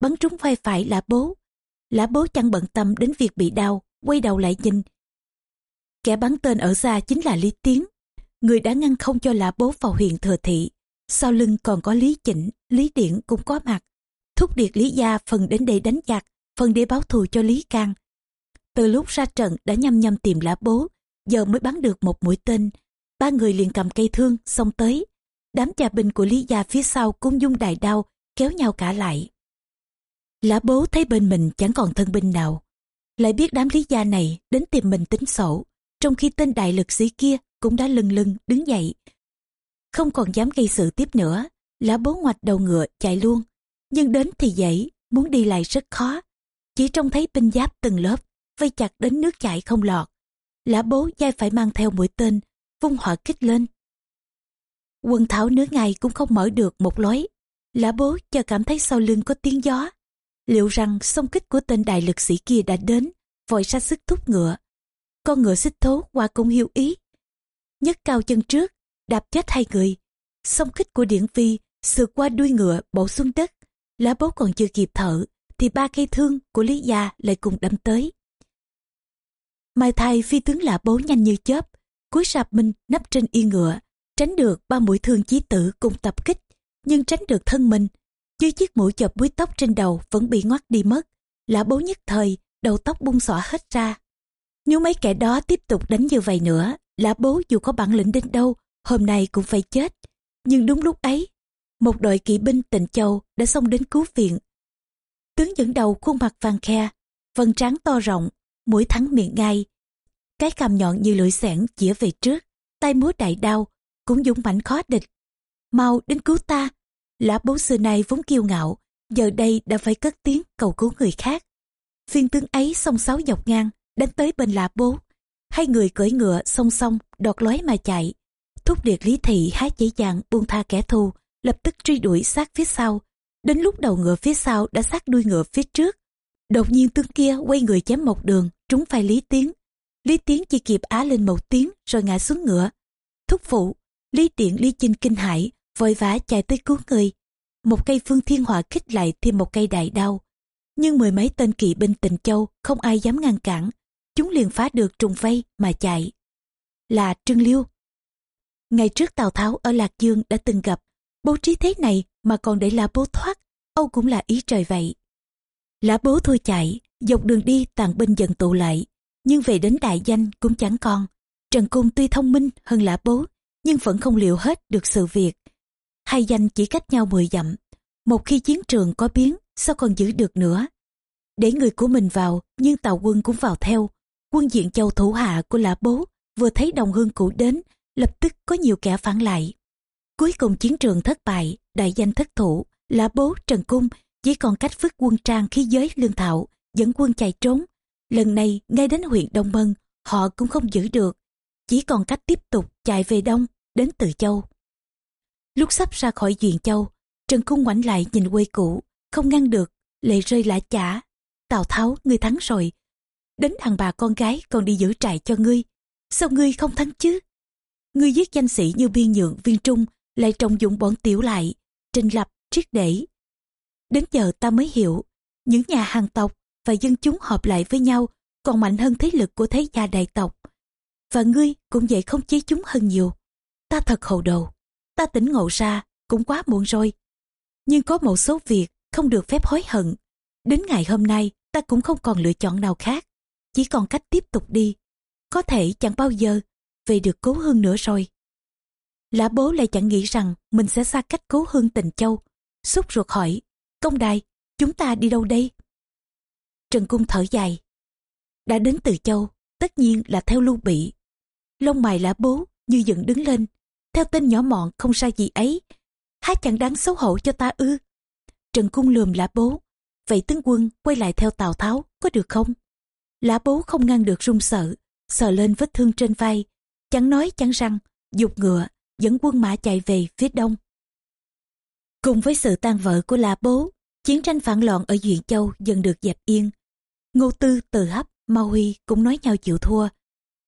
Bắn trúng vai phải lã bố. Lã bố chẳng bận tâm đến việc bị đau, quay đầu lại nhìn. Kẻ bắn tên ở xa chính là lý tiến. Người đã ngăn không cho lã bố vào huyện thừa thị. Sau lưng còn có lý chỉnh, lý điển cũng có mặt. Thúc điệt lý gia phần đến đây đánh giặc, phần để báo thù cho lý can từ lúc ra trận đã nhăm nhăm tìm lã bố, giờ mới bắn được một mũi tên. Ba người liền cầm cây thương xông tới đám cha binh của lý gia phía sau cũng dung đài đao kéo nhau cả lại. Lã bố thấy bên mình chẳng còn thân binh nào, lại biết đám lý gia này đến tìm mình tính sổ, trong khi tên đại lực sĩ kia cũng đã lưng lưng đứng dậy. Không còn dám gây sự tiếp nữa, lã bố ngoạch đầu ngựa chạy luôn. Nhưng đến thì dễ muốn đi lại rất khó. Chỉ trông thấy binh giáp từng lớp, vây chặt đến nước chảy không lọt. Lã bố dai phải mang theo mũi tên, vung hỏa kích lên quân thảo nửa ngày cũng không mở được một lối. Lã bố cho cảm thấy sau lưng có tiếng gió. Liệu rằng xông kích của tên đại lực sĩ kia đã đến, vội ra sức thúc ngựa. Con ngựa xích thố qua cũng hiểu ý. Nhấc cao chân trước, đạp chết hai người. Xông kích của điển phi sượt qua đuôi ngựa bổ xuống đất. Lã bố còn chưa kịp thở, thì ba cây thương của lý gia lại cùng đâm tới. Mai thay phi tướng lạ bố nhanh như chớp, cúi sạp mình nấp trên yên ngựa tránh được ba mũi thương chí tử cùng tập kích, nhưng tránh được thân mình. Dưới chiếc mũi chọc búi tóc trên đầu vẫn bị ngoắt đi mất lã bố nhất thời, đầu tóc bung xõa hết ra. Nếu mấy kẻ đó tiếp tục đánh như vậy nữa lã bố dù có bản lĩnh đến đâu, hôm nay cũng phải chết. Nhưng đúng lúc ấy, một đội kỵ binh tịnh châu đã xông đến cứu viện. Tướng dẫn đầu khuôn mặt vàng khe vân trán to rộng, mũi thắng miệng ngay cái cằm nhọn như lưỡi xẻng chĩa về trước, tay múa đại đao cũng dũng mãnh khó địch. Mau đến cứu ta. Lã bố xưa nay vốn kiêu ngạo, giờ đây đã phải cất tiếng cầu cứu người khác. Phiên tướng ấy song sáu dọc ngang, đánh tới bên lã bố. Hai người cưỡi ngựa song song, đọt lói mà chạy. Thúc điệt lý thị há dễ dàng buông tha kẻ thù, lập tức truy đuổi sát phía sau. Đến lúc đầu ngựa phía sau đã sát đuôi ngựa phía trước. Đột nhiên tướng kia quay người chém một đường, trúng phải lý tiến. Lý tiến chỉ kịp á lên một tiếng rồi ngã xuống ngựa. Thúc phụ lý tiện lý chinh kinh hãi, vội vã chạy tới cứu người. Một cây phương thiên hỏa kích lại thêm một cây đại đao. Nhưng mười mấy tên kỵ binh tịnh châu không ai dám ngăn cản. Chúng liền phá được trùng vây mà chạy. Là trương liêu. Ngày trước tào tháo ở lạc dương đã từng gặp. Bố trí thế này mà còn để là bố thoát. Âu cũng là ý trời vậy. Lã bố thôi chạy, dọc đường đi tàn binh dần tụ lại. Nhưng về đến đại danh cũng chẳng còn. Trần cung tuy thông minh hơn lã bố nhưng vẫn không liệu hết được sự việc. Hai danh chỉ cách nhau 10 dặm, một khi chiến trường có biến, sao còn giữ được nữa? Để người của mình vào, nhưng tàu quân cũng vào theo. Quân diện châu thủ hạ của lã bố vừa thấy đồng hương cũ đến, lập tức có nhiều kẻ phản lại. Cuối cùng chiến trường thất bại, đại danh thất thủ, lã bố, trần cung chỉ còn cách vứt quân trang khí giới lương thảo, dẫn quân chạy trốn. Lần này, ngay đến huyện đông mân, họ cũng không giữ được, chỉ còn cách tiếp tục chạy về đông đến từ châu. Lúc sắp ra khỏi duyện châu, trần cung ngoảnh lại nhìn quê cũ, không ngăn được, lệ rơi lã chả. Tào tháo, ngươi thắng rồi. Đến thằng bà con gái còn đi giữ trại cho ngươi. Sao ngươi không thắng chứ? Ngươi giết danh sĩ như biên nhượng, viên trung, lại trọng dụng bọn tiểu lại, trình lập, triết để. Đến giờ ta mới hiểu, những nhà hàng tộc và dân chúng họp lại với nhau còn mạnh hơn thế lực của thế gia đại tộc. Và ngươi cũng vậy không chế chúng hơn nhiều ta thật hầu đầu, ta tỉnh ngộ ra cũng quá muộn rồi. Nhưng có một số việc không được phép hối hận. Đến ngày hôm nay ta cũng không còn lựa chọn nào khác. Chỉ còn cách tiếp tục đi. Có thể chẳng bao giờ về được cố hương nữa rồi. Lã bố lại chẳng nghĩ rằng mình sẽ xa cách cố hương tình châu. Xúc ruột hỏi công đài chúng ta đi đâu đây? Trần cung thở dài đã đến từ châu tất nhiên là theo lưu bị. Lông mày lã bố như dựng đứng lên theo tên nhỏ mọn, không sai gì ấy. Há chẳng đáng xấu hổ cho ta ư? Trần cung lườm lã bố. Vậy tướng quân quay lại theo tào tháo, có được không? Lã bố không ngăn được run sợ, sờ lên vết thương trên vai. Chẳng nói chẳng rằng, dục ngựa, dẫn quân mã chạy về phía đông. Cùng với sự tan vỡ của lã bố, chiến tranh phản loạn ở duyện châu dần được dẹp yên. Ngô tư, từ hấp mao huy cũng nói nhau chịu thua.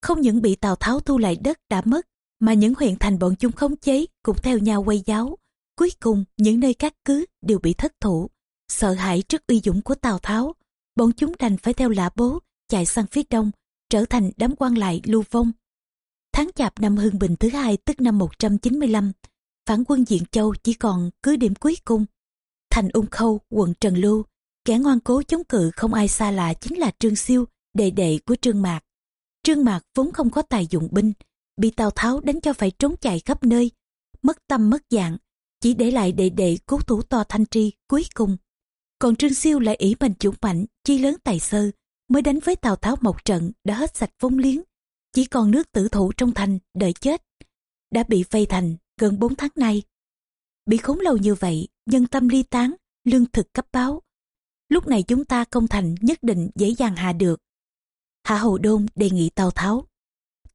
Không những bị tào tháo thu lại đất đã mất mà những huyện thành bọn chúng khống chế cũng theo nhau quay giáo. Cuối cùng, những nơi cát cứ đều bị thất thủ. Sợ hãi trước uy dũng của Tào Tháo, bọn chúng đành phải theo lã bố, chạy sang phía đông, trở thành đám quan lại lưu vong. Tháng chạp năm Hưng Bình thứ hai tức năm 195, phản quân Diện Châu chỉ còn cứ điểm cuối cùng. Thành ung khâu, quận Trần Lưu, kẻ ngoan cố chống cự không ai xa lạ chính là Trương Siêu, đệ đệ của Trương Mạc. Trương Mạc vốn không có tài dụng binh, bị Tào Tháo đánh cho phải trốn chạy khắp nơi, mất tâm mất dạng, chỉ để lại đệ đệ cố thủ to thanh tri cuối cùng. Còn Trương Siêu lại ý mình chủ mạnh, chi lớn tài sơ, mới đánh với Tào Tháo một trận đã hết sạch vốn liếng. Chỉ còn nước tử thủ trong thành, đợi chết. Đã bị vây thành gần 4 tháng nay. Bị khốn lâu như vậy, nhân tâm ly tán, lương thực cấp báo. Lúc này chúng ta công thành nhất định dễ dàng hạ được. Hạ Hầu Đôn đề nghị Tào Tháo.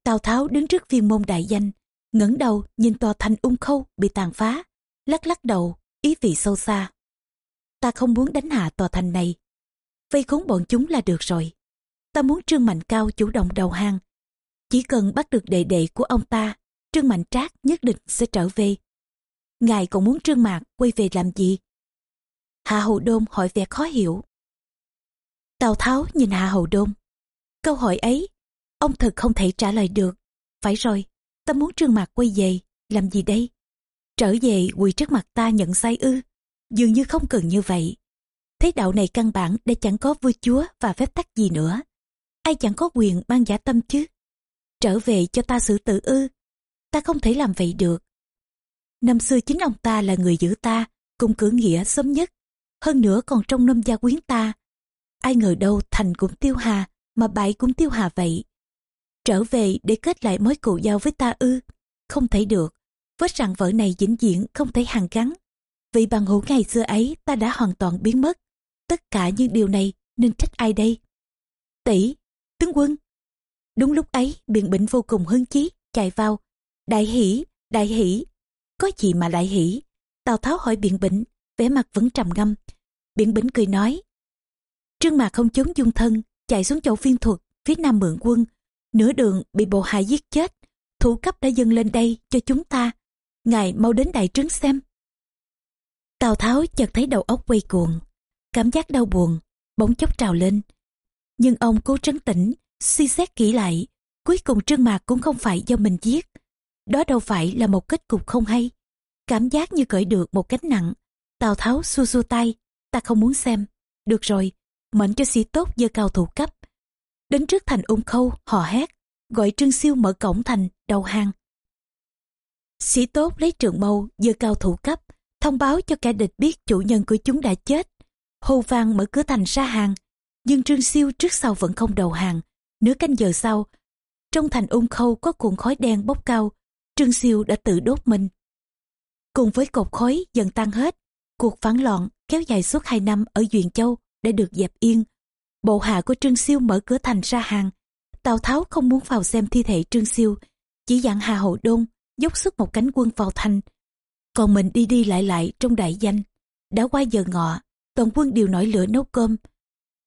Tào Tháo đứng trước viên môn đại danh, ngẩng đầu nhìn tòa thành ung khâu bị tàn phá, lắc lắc đầu, ý vị sâu xa. Ta không muốn đánh hạ tòa thành này. Vây khốn bọn chúng là được rồi. Ta muốn Trương Mạnh Cao chủ động đầu hàng. Chỉ cần bắt được đệ đệ của ông ta, Trương Mạnh Trác nhất định sẽ trở về. Ngài còn muốn Trương Mạc quay về làm gì? Hạ Hầu Đôn hỏi vẻ khó hiểu. Tào Tháo nhìn Hạ Hầu Đôn. Câu hỏi ấy, ông thật không thể trả lời được. Phải rồi, ta muốn Trương mặt quay về, làm gì đây? Trở về quỳ trước mặt ta nhận sai ư? Dường như không cần như vậy. Thế đạo này căn bản đã chẳng có vua chúa và phép tắc gì nữa. Ai chẳng có quyền mang giả tâm chứ? Trở về cho ta xử tử ư? Ta không thể làm vậy được. Năm xưa chính ông ta là người giữ ta, cùng cử nghĩa sớm nhất. Hơn nữa còn trong năm gia quyến ta. Ai ngờ đâu thành cũng tiêu hà, mà bại cũng tiêu hà vậy. Trở về để kết lại mối cựu giao với ta ư? Không thể được. Vết rằng vợ này vĩnh viễn không thể hàn gắn. Vì bằng hữu ngày xưa ấy ta đã hoàn toàn biến mất. Tất cả những điều này nên trách ai đây? Tỷ, tướng quân. Đúng lúc ấy, biện bỉnh vô cùng hưng chí, chạy vào. Đại hỷ, đại hỷ. Có gì mà đại hỷ? Tào Tháo hỏi biện bỉnh, vẻ mặt vẫn trầm ngâm. Biện bỉnh cười nói. Trương Mạc không trốn dung thân, chạy xuống chỗ viên thuật, phía nam mượn quân. Nửa đường bị bộ hạ giết chết. Thủ cấp đã dâng lên đây cho chúng ta. Ngài mau đến đại trướng xem. Tào Tháo chợt thấy đầu óc quay cuồng. Cảm giác đau buồn, bỗng chốc trào lên. Nhưng ông cố trấn tĩnh, suy xét kỹ lại. Cuối cùng Trương Mạc cũng không phải do mình giết. Đó đâu phải là một kết cục không hay. Cảm giác như cởi được một cánh nặng. Tào Tháo xua xua tay. Ta không muốn xem. Được rồi, mệnh cho sĩ tốt dơ cao thủ cấp. Đến trước thành ung khâu, hò hét, gọi Trương Siêu mở cổng thành, đầu hàng. Sĩ tốt lấy trường mâu, dơ cao thủ cấp, thông báo cho kẻ địch biết chủ nhân của chúng đã chết. Hồ vang mở cửa thành ra hàng, nhưng Trương Siêu trước sau vẫn không đầu hàng. Nửa canh giờ sau, trong thành ung khâu có cuộn khói đen bốc cao, Trương Siêu đã tự đốt mình. Cùng với cột khói dần tan hết, cuộc phản loạn kéo dài suốt hai năm ở Duyện Châu đã được dẹp yên. Bộ hạ của Trương Siêu mở cửa thành ra hàng. Tào Tháo không muốn vào xem thi thể Trương Siêu, chỉ dặn Hà Hậu Đôn dốc sức một cánh quân vào thành. Còn mình đi đi lại lại trong đại danh. Đã qua giờ ngọ, toàn quân đều nổi lửa nấu cơm.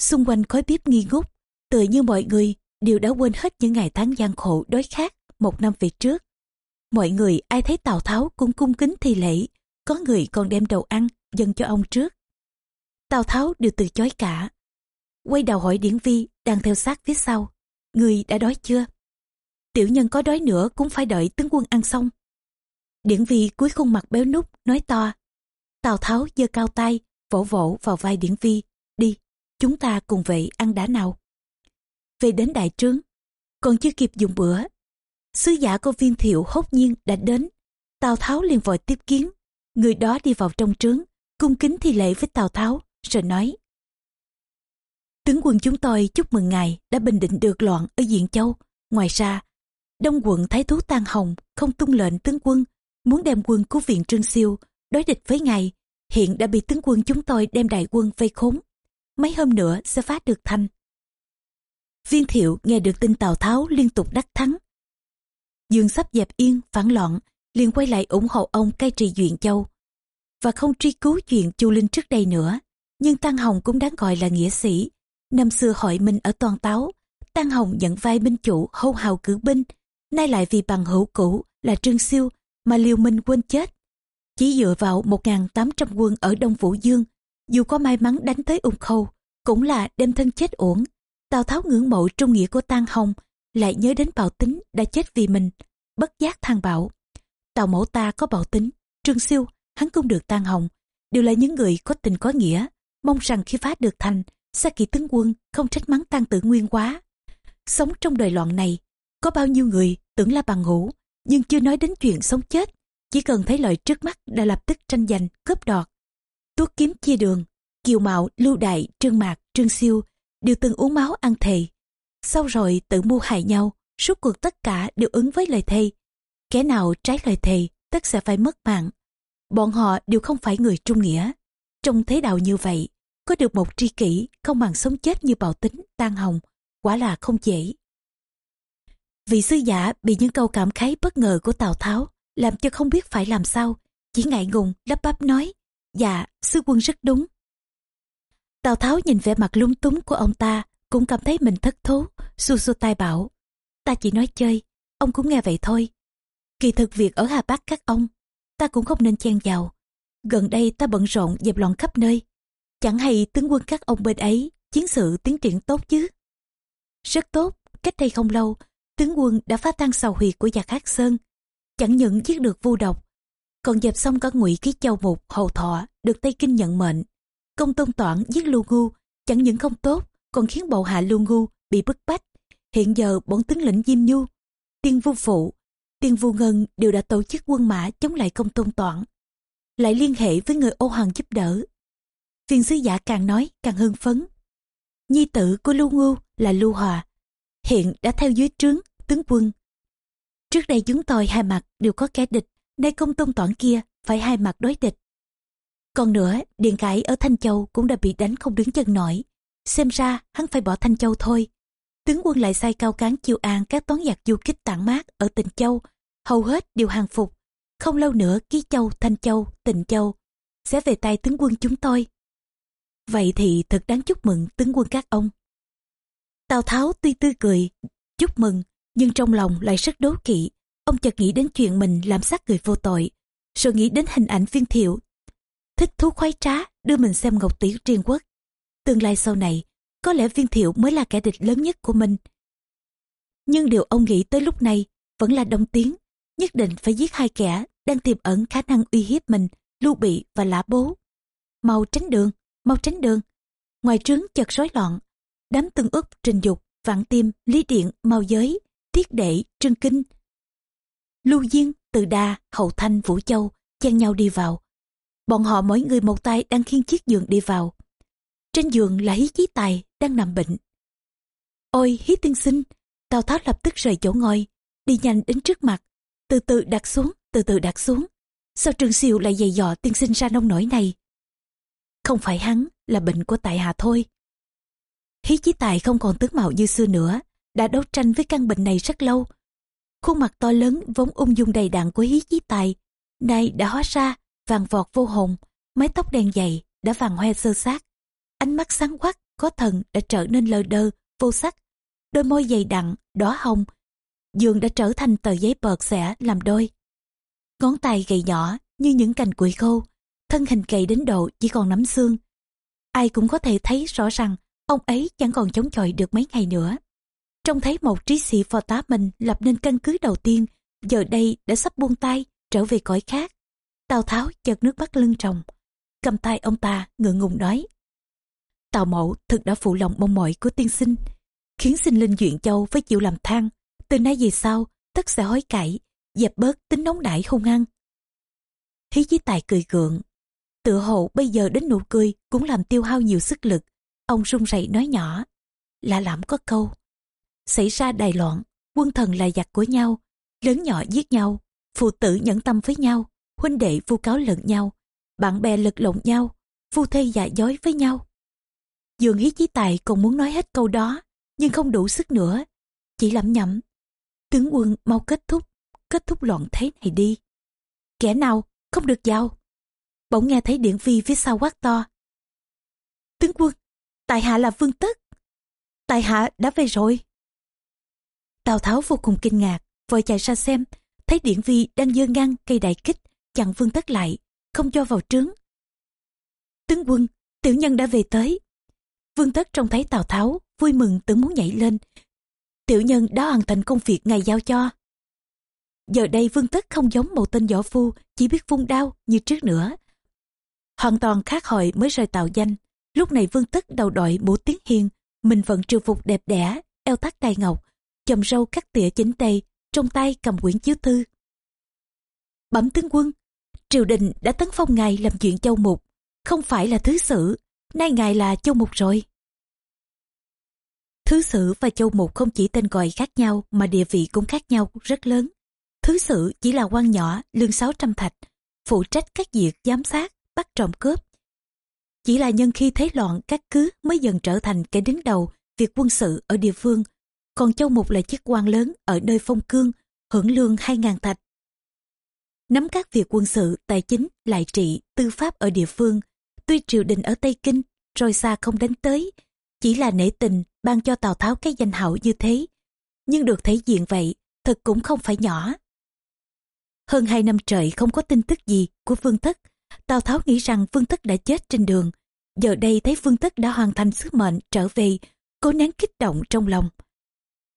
Xung quanh khói bếp nghi ngút, tựa như mọi người đều đã quên hết những ngày tháng gian khổ đói khát một năm về trước. Mọi người ai thấy Tào Tháo cũng cung kính thi lễ, có người còn đem đầu ăn dâng cho ông trước. Tào Tháo đều từ chối cả. Quay đầu hỏi Điển Vi đang theo sát phía sau. Người đã đói chưa? Tiểu nhân có đói nữa cũng phải đợi tướng quân ăn xong. Điển Vi cuối khuôn mặt béo nút, nói to. Tào Tháo giơ cao tay, vỗ vỗ vào vai Điển Vi. Đi, chúng ta cùng vậy ăn đã nào. Về đến đại trướng, còn chưa kịp dùng bữa. Sứ giả của viên thiệu hốt nhiên đã đến. Tào Tháo liền vội tiếp kiến. Người đó đi vào trong trướng, cung kính thi lễ với Tào Tháo, rồi nói. Tướng quân chúng tôi chúc mừng ngài đã bình định được loạn ở Diện Châu. Ngoài ra, Đông quận Thái Thú Tan Hồng không tung lệnh tướng quân, muốn đem quân cứu viện Trương Siêu, đối địch với ngài. Hiện đã bị tướng quân chúng tôi đem đại quân vây khốn. Mấy hôm nữa sẽ phá được thanh. Viên thiệu nghe được tin Tào Tháo liên tục đắc thắng. Dương sắp dẹp yên, phản loạn, liền quay lại ủng hộ ông cai trị Duyện Châu. Và không truy cứu chuyện Chu Linh trước đây nữa. Nhưng Tăng Hồng cũng đáng gọi là nghĩa sĩ. Năm xưa hội minh ở toàn táo, Tăng Hồng nhận vai binh chủ hâu hào cử binh, nay lại vì bằng hữu cũ là Trương Siêu mà liều minh quên chết. Chỉ dựa vào 1.800 quân ở Đông Vũ Dương, dù có may mắn đánh tới ung khâu, cũng là đem thân chết uổng. Tào Tháo ngưỡng mộ trung nghĩa của Tang Hồng, lại nhớ đến Bảo Tính đã chết vì mình, bất giác than bảo. Tào mẫu ta có Bảo Tính, Trương Siêu, hắn cũng được Tang Hồng, đều là những người có tình có nghĩa, mong rằng khi phá được thành, Sa kỳ tướng quân không trách mắng tăng tử nguyên quá. Sống trong đời loạn này, có bao nhiêu người tưởng là bằng ngủ nhưng chưa nói đến chuyện sống chết, chỉ cần thấy lợi trước mắt đã lập tức tranh giành, cướp đoạt. Tuốt kiếm chia đường, Kiều Mạo, Lưu Đại, Trương Mạc, Trương Siêu đều từng uống máu ăn thề. Sau rồi tự mua hại nhau, suốt cuộc tất cả đều ứng với lời thề. Kẻ nào trái lời thề, tất sẽ phải mất mạng. Bọn họ đều không phải người trung nghĩa. Trong thế đạo như vậy, có được một tri kỷ không bằng sống chết như bào tính, tan hồng, quả là không dễ. Vị sư giả bị những câu cảm khái bất ngờ của Tào Tháo làm cho không biết phải làm sao, chỉ ngại ngùng lắp bắp nói, dạ, sư quân rất đúng. Tào Tháo nhìn vẻ mặt lung túng của ông ta, cũng cảm thấy mình thất thố, xua xua tai bảo. Ta chỉ nói chơi, ông cũng nghe vậy thôi. Kỳ thực việc ở Hà Bắc các ông, ta cũng không nên chen vào. Gần đây ta bận rộn dẹp loạn khắp nơi. Chẳng hay tướng quân các ông bên ấy, chiến sự tiến triển tốt chứ. Rất tốt, cách đây không lâu, tướng quân đã phá tan sầu huyệt của giặc Hát Sơn. Chẳng những giết được vu độc, còn dẹp xong cả ngụy ký châu mục hầu thọ được Tây Kinh nhận mệnh. Công tôn toản giết lưu ngu, chẳng những không tốt, còn khiến bộ hạ lưu ngu bị bức bách. Hiện giờ bọn tướng lĩnh Diêm Nhu, tiên vu phụ, tiên vu ngân đều đã tổ chức quân mã chống lại công tôn toản. Lại liên hệ với người ô hoàng giúp đỡ. Viên sứ giả càng nói càng hưng phấn. Nhi tử của lưu ngu là lưu hòa, hiện đã theo dưới trướng tướng quân. Trước đây chúng tôi hai mặt đều có kẻ địch, nay công tôn toản kia phải hai mặt đối địch. Còn nữa, Điện Cải ở Thanh Châu cũng đã bị đánh không đứng chân nổi. Xem ra hắn phải bỏ Thanh Châu thôi. Tướng quân lại sai cao cán chiêu an các toán giặc du kích tản mát ở Tịnh Châu, hầu hết đều hàng phục. Không lâu nữa Ký Châu, Thanh Châu, Tịnh Châu sẽ về tay tướng quân chúng tôi. Vậy thì thật đáng chúc mừng tướng quân các ông. Tào Tháo tuy tươi cười, chúc mừng, nhưng trong lòng lại rất đố kỵ. Ông chợt nghĩ đến chuyện mình làm sát người vô tội, rồi nghĩ đến hình ảnh viên thiệu. Thích thú khoái trá, đưa mình xem ngọc tỷ triền quốc. Tương lai sau này, có lẽ viên thiệu mới là kẻ địch lớn nhất của mình. Nhưng điều ông nghĩ tới lúc này vẫn là đông tiến, nhất định phải giết hai kẻ đang tiềm ẩn khả năng uy hiếp mình, lưu bị và lã bố. Mau tránh đường, mau tránh đường. Ngoài trướng chợt rối loạn, đám tương ức trình dục vạn tiêm lý điện mau giới tiết đệ trương kinh. Lưu diên từ đa hậu thanh vũ châu chen nhau đi vào. Bọn họ mỗi người một tay đang khiêng chiếc giường đi vào. Trên giường là hí chí tài đang nằm bệnh. Ôi hí tiên sinh tào tháo lập tức rời chỗ ngồi đi nhanh đến trước mặt. Từ từ đặt xuống từ từ đặt xuống. Sao trường siêu lại dày dò tiên sinh ra nông nổi này? Không phải hắn là bệnh của tại hạ thôi Hí chí tài không còn tướng mạo như xưa nữa, đã đấu tranh với căn bệnh này rất lâu. Khuôn mặt to lớn vốn ung dung đầy đặn của hí chí tài, nay đã hóa ra vàng vọt vô hồn, mái tóc đen dày đã vàng hoe sơ sát. Ánh mắt sáng quắc, có thần đã trở nên lờ đơ, vô sắc. Đôi môi dày đặn, đỏ hồng, giường đã trở thành tờ giấy bợt xẻ làm đôi. Ngón tay gầy nhỏ như những cành củi khô, thân hình gầy đến độ chỉ còn nắm xương. Ai cũng có thể thấy rõ ràng ông ấy chẳng còn chống chọi được mấy ngày nữa. Trông thấy một trí sĩ phò tá mình lập nên căn cứ đầu tiên, giờ đây đã sắp buông tay, trở về cõi khác. Tào Tháo chợt nước mắt lưng tròng, cầm tay ông ta ngượng ngùng nói. Tào mẫu thực đã phụ lòng mong mỏi của tiên sinh, khiến sinh linh duyện châu với chịu làm than. Từ nay về sau, tất sẽ hối cải, dẹp bớt tính nóng nảy hung hăng. Hí chí tài cười gượng, tựa hồ bây giờ đến nụ cười cũng làm tiêu hao nhiều sức lực Ông run rẩy nói nhỏ, lạ lẫm có câu. Xảy ra đài loạn, quân thần là giặc của nhau, lớn nhỏ giết nhau, phụ tử nhẫn tâm với nhau, huynh đệ vu cáo lẫn nhau, bạn bè lật lộn nhau, phu thê giả dối với nhau. Dường hí chí tài còn muốn nói hết câu đó, nhưng không đủ sức nữa, chỉ lẩm nhẩm. Tướng quân mau kết thúc, kết thúc loạn thế này đi. Kẻ nào, không được giao. Bỗng nghe thấy điện vi phía sau quát to. Tướng quân, tại hạ là vương tất tại hạ đã về rồi tào tháo vô cùng kinh ngạc vội chạy ra xem thấy điện Vi đang dơ ngang cây đại kích, chặn Vương Tất lại, không cho vào trướng. Tướng quân, tiểu nhân đã về tới. Vương Tất trông thấy Tào Tháo, vui mừng tưởng muốn nhảy lên. Tiểu nhân đã hoàn thành công việc ngài giao cho. Giờ đây Vương Tất không giống một tên võ phu, chỉ biết vung đao như trước nữa. Hoàn toàn khác hồi mới rời tạo danh. Lúc này Vương Tất đầu đội mũ tiếng hiên, mình vẫn triều phục đẹp đẽ, eo thắt tay ngọc, chầm râu cắt tỉa chính tề trong tay cầm quyển chiếu thư. Bẩm tướng quân, triều đình đã tấn phong ngài làm chuyện châu mục, không phải là thứ sử, nay ngài là châu mục rồi. Thứ sử và châu mục không chỉ tên gọi khác nhau mà địa vị cũng khác nhau rất lớn. Thứ sử chỉ là quan nhỏ, lương 600 thạch, phụ trách các việc giám sát, bắt trộm cướp. Chỉ là nhân khi thấy loạn các cứ mới dần trở thành kẻ đứng đầu việc quân sự ở địa phương. Còn châu mục là chức quan lớn ở nơi phong cương, hưởng lương 2.000 thạch. Nắm các việc quân sự, tài chính, lại trị, tư pháp ở địa phương. Tuy triều đình ở Tây Kinh, rồi xa không đánh tới, chỉ là nể tình ban cho Tào Tháo cái danh hậu như thế. Nhưng được thể diện vậy, thật cũng không phải nhỏ. Hơn hai năm trời không có tin tức gì của Vương Thất. Tào Tháo nghĩ rằng Vương Tất đã chết trên đường. Giờ đây thấy Vương Tất đã hoàn thành sứ mệnh trở về, cố nén kích động trong lòng.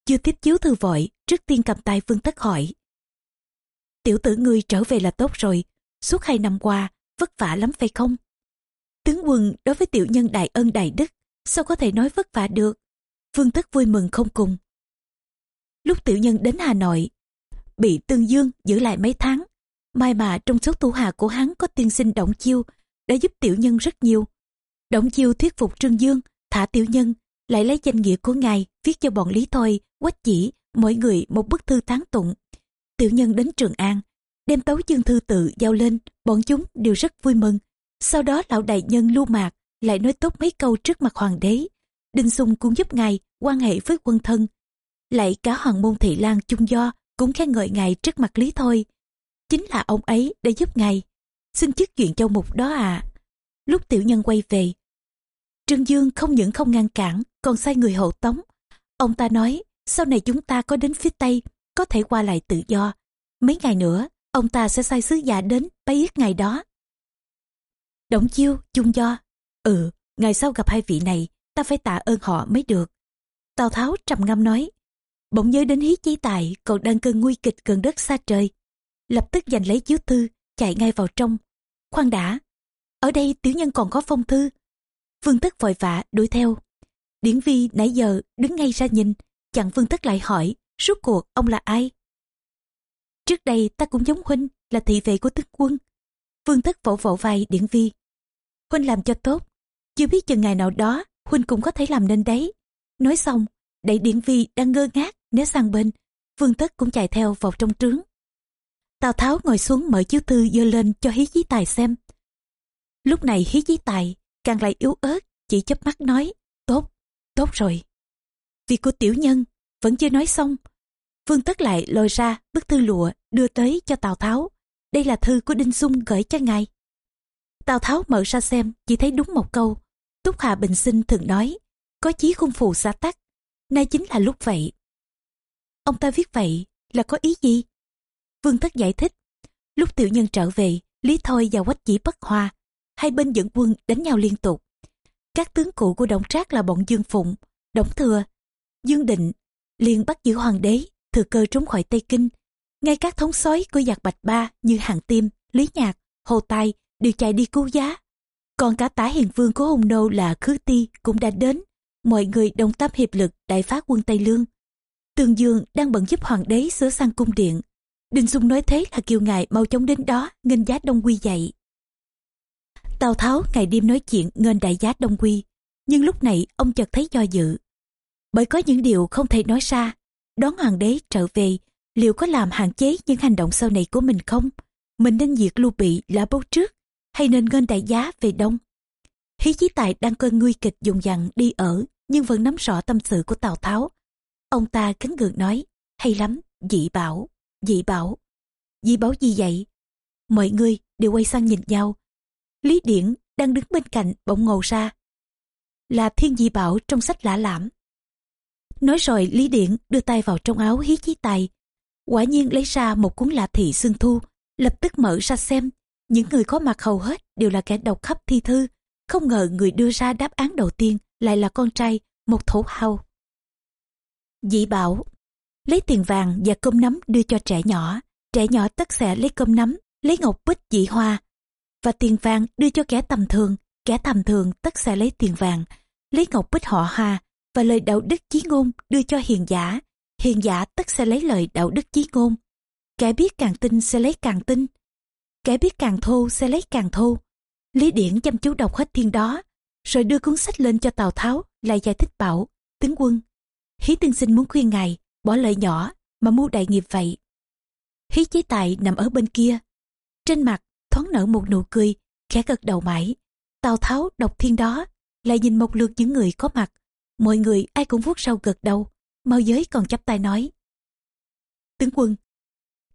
Chưa tiếp chiếu thư vội, trước tiên cầm tay Vương Tất hỏi. Tiểu tử ngươi trở về là tốt rồi, suốt hai năm qua, vất vả lắm phải không? Tướng quân đối với tiểu nhân đại ân đại đức, sao có thể nói vất vả được? Vương Tất vui mừng không cùng. Lúc tiểu nhân đến Hà Nội, bị Tương Dương giữ lại mấy tháng mai mà trong số thủ hạ của hắn có tiên sinh Động Chiêu đã giúp tiểu nhân rất nhiều. Động Chiêu thuyết phục Trương Dương, thả tiểu nhân, lại lấy danh nghĩa của ngài viết cho bọn Lý Thôi, Quách Chỉ, mỗi người một bức thư tán tụng. Tiểu nhân đến Trường An, đem tấu chương thư tự giao lên, bọn chúng đều rất vui mừng. Sau đó lão đại nhân lưu mạc lại nói tốt mấy câu trước mặt hoàng đế. Đinh Sung cũng giúp ngài quan hệ với quân thân. Lại cả hoàng môn thị lan chung do cũng khen ngợi ngài trước mặt Lý thôi. Chính là ông ấy đã giúp ngài. Xin chức chuyện châu mục đó à. Lúc tiểu nhân quay về, Trương Dương không những không ngăn cản, còn sai người hộ tống. Ông ta nói, sau này chúng ta có đến phía Tây, có thể qua lại tự do. Mấy ngày nữa, ông ta sẽ sai sứ giả đến bái yết ngày đó. Động chiêu, chung do. Ừ, ngày sau gặp hai vị này, ta phải tạ ơn họ mới được. Tào Tháo trầm ngâm nói, bỗng nhớ đến hí chí tài còn đang cơn nguy kịch gần đất xa trời lập tức giành lấy chiếu thư, chạy ngay vào trong. Khoan đã, ở đây tiểu nhân còn có phong thư. Vương tất vội vã đuổi theo. Điển vi nãy giờ đứng ngay ra nhìn, chặn vương tất lại hỏi, rốt cuộc ông là ai? Trước đây ta cũng giống huynh là thị vệ của tướng quân. Vương tất vỗ vỗ vai điển vi. Huynh làm cho tốt, chưa biết chừng ngày nào đó huynh cũng có thể làm nên đấy. Nói xong, đẩy điển vi đang ngơ ngác né sang bên, vương tất cũng chạy theo vào trong trướng tào tháo ngồi xuống mở chiếu thư dơ lên cho hí chí tài xem. Lúc này hí chí tài càng lại yếu ớt, chỉ chớp mắt nói, tốt tốt rồi. Việc của tiểu nhân vẫn chưa nói xong. Vương tất lại lôi ra bức thư lụa đưa tới cho tào tháo. Đây là thư của đinh Dung gửi cho ngài. Tào tháo mở ra xem, chỉ thấy đúng một câu. Túc hà bình sinh thường nói, có chí khung phù xa tắc, nay chính là lúc vậy. Ông ta viết vậy là có ý gì? Vương thất giải thích. Lúc tiểu nhân trở về, lý thôi và quách chỉ bất hòa. Hai bên dẫn quân đánh nhau liên tục. Các tướng cũ của đổng trác là bọn dương phụng, đổng thừa, dương định liền bắt giữ hoàng đế, thừa cơ trốn khỏi tây kinh. Ngay các thống soái của giặc bạch ba như hàng tiêm, lý nhạc, hồ tài đều chạy đi cứu giá. Còn cả tả hiền vương của hùng nô là khứ ti cũng đã đến. Mọi người đồng tâm hiệp lực đại phá quân tây lương. Tường dương đang bận giúp hoàng đế sửa sang cung điện đinh Sung nói thế là kêu ngài mau chóng đến đó, nghênh giá đông quy dậy. Tào tháo, ngày đêm nói chuyện nghênh đại giá đông quy, nhưng lúc này ông chợt thấy do dự. Bởi có những điều không thể nói ra, đón hoàng đế trở về, liệu có làm hạn chế những hành động sau này của mình không? Mình nên diệt lưu bị là bố trước, hay nên Ngân đại giá về đông? Hí chí tài đang cơn nguy kịch dùng dặn đi ở, nhưng vẫn nắm rõ tâm sự của tào tháo. Ông ta cắn gượng nói, hay lắm, dị bảo dị bảo. Dị bảo gì vậy mọi người đều quay sang nhìn nhau. Lý điển đang đứng bên cạnh bỗng ngầu ra. Là thiên dị bảo trong sách lạ lãm. Nói rồi lý điển đưa tay vào trong áo hí chí tài. Quả nhiên lấy ra một cuốn lạ thị xương thu, lập tức mở ra xem. Những người có mặt hầu hết đều là kẻ đọc khắp thi thư. Không ngờ người đưa ra đáp án đầu tiên lại là con trai, một thổ hào. dị bảo, lấy tiền vàng và cơm nắm đưa cho trẻ nhỏ. Trẻ nhỏ tất sẽ lấy cơm nắm, lấy ngọc bích dị hoa. Và tiền vàng đưa cho kẻ tầm thường, kẻ tầm thường tất sẽ lấy tiền vàng, lấy ngọc bích họ hoa và lời đạo đức chí ngôn đưa cho hiền giả. Hiền giả tất sẽ lấy lời đạo đức chí ngôn. Kẻ biết càng tin sẽ lấy càng tin. Kẻ biết càng thô sẽ lấy càng thô. Lý điển chăm chú đọc hết thiên đó rồi đưa cuốn sách lên cho tào tháo lại giải thích bảo tướng quân hí tiên sinh muốn khuyên ngài bỏ lợi nhỏ mà mua đại nghiệp vậy hí chế tài nằm ở bên kia trên mặt thoáng nở một nụ cười khẽ gật đầu mãi tào tháo đọc thiên đó lại nhìn một lượt những người có mặt mọi người ai cũng vuốt sau gật đầu Mao giới còn chắp tay nói. Tướng quân,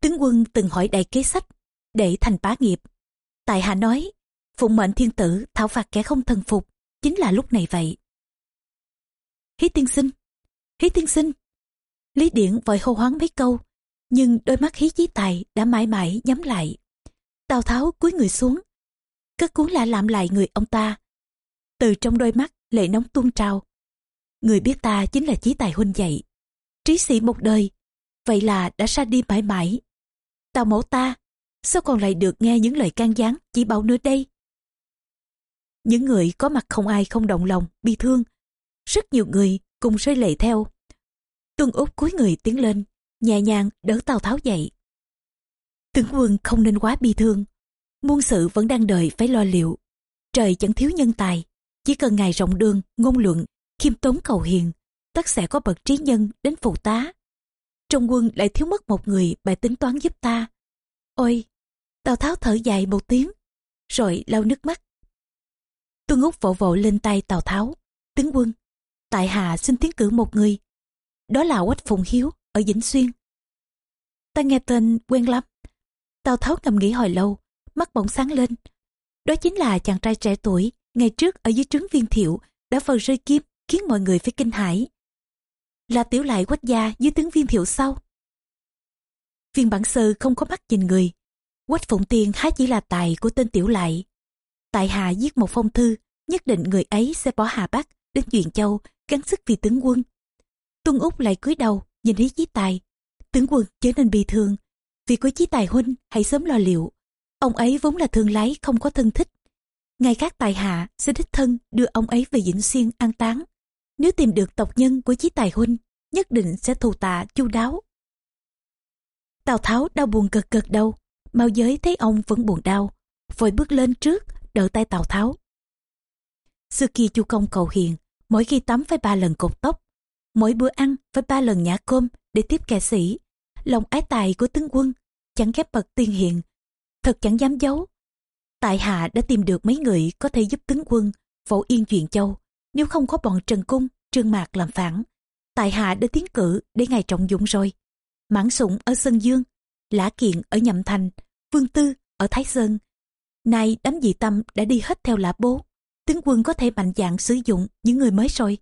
tướng quân từng hỏi đại kế sách để thành bá nghiệp. Tại hạ nói, phụng mệnh thiên tử thảo phạt kẻ không thần phục, chính là lúc này vậy. Hí tiên sinh, hí tiên sinh. Lý Điển vội hô hoáng mấy câu, nhưng đôi mắt hí chí tài đã mãi mãi nhắm lại. Tào Tháo cúi người xuống, cất cuốn lạ lạm lại người ông ta. Từ trong đôi mắt lệ nóng tuôn trào, người biết ta chính là chí tài huynh dạy. Trí sĩ một đời, vậy là đã ra đi mãi mãi. Tào mẫu ta, sao còn lại được nghe những lời can gián chỉ bảo nữa đây? Những người có mặt không ai không động lòng, bi thương. Rất nhiều người cùng rơi lệ theo. Tuân Úc cúi người tiến lên, nhẹ nhàng đỡ Tào Tháo dậy. Tướng quân không nên quá bi thương. Muôn sự vẫn đang đợi phải lo liệu. Trời chẳng thiếu nhân tài. Chỉ cần ngài rộng đường, ngôn luận khiêm tốn cầu hiền tất sẽ có bậc trí nhân đến phụ tá trong quân lại thiếu mất một người bài tính toán giúp ta ôi tào tháo thở dài một tiếng rồi lau nước mắt tuân úc vỗ vỗ lên tay tào tháo tướng quân tại hạ xin tiến cử một người đó là quách phụng hiếu ở vĩnh xuyên ta nghe tên quen lắm tào tháo ngầm nghĩ hồi lâu mắt bỗng sáng lên đó chính là chàng trai trẻ tuổi ngày trước ở dưới trướng viên thiệu đã phần rơi kiếm khiến mọi người phải kinh hãi. Là tiểu lại quách gia dưới tướng viên thiệu sau. Viên bản sơ không có mắt nhìn người. Quách phụng tiên há chỉ là tài của tên tiểu lại. Tại hạ viết một phong thư, nhất định người ấy sẽ bỏ Hà Bắc đến Duyện Châu gắng sức vì tướng quân. Tuân Úc lại cúi đầu nhìn thấy chí tài. Tướng quân trở nên bị thương. Vì có chí tài huynh hãy sớm lo liệu. Ông ấy vốn là thương lái không có thân thích. Ngày khác tài hạ sẽ đích thân đưa ông ấy về Vĩnh Xuyên an táng. Nếu tìm được tộc nhân của chí tài huynh, nhất định sẽ thù tạ chu đáo. Tào Tháo đau buồn cực cực đâu, Mao giới thấy ông vẫn buồn đau, vội bước lên trước, đỡ tay Tào Tháo. Xưa kia chu công cầu hiền, mỗi khi tắm phải ba lần cột tóc, mỗi bữa ăn phải ba lần nhả cơm để tiếp kẻ sĩ. Lòng ái tài của tướng quân, chẳng ghép bậc tiên hiền, thật chẳng dám giấu. Tại hạ đã tìm được mấy người có thể giúp tướng quân phổ yên chuyện châu, nếu không có bọn Trần Cung, Trương Mạc làm phản, tại hạ đã tiến cử để ngài trọng dụng rồi. Mãn Sủng ở Sơn Dương, Lã Kiện ở Nhậm Thành, Vương Tư ở Thái Sơn. Nay đám dị tâm đã đi hết theo lã bố, tướng quân có thể mạnh dạn sử dụng những người mới rồi.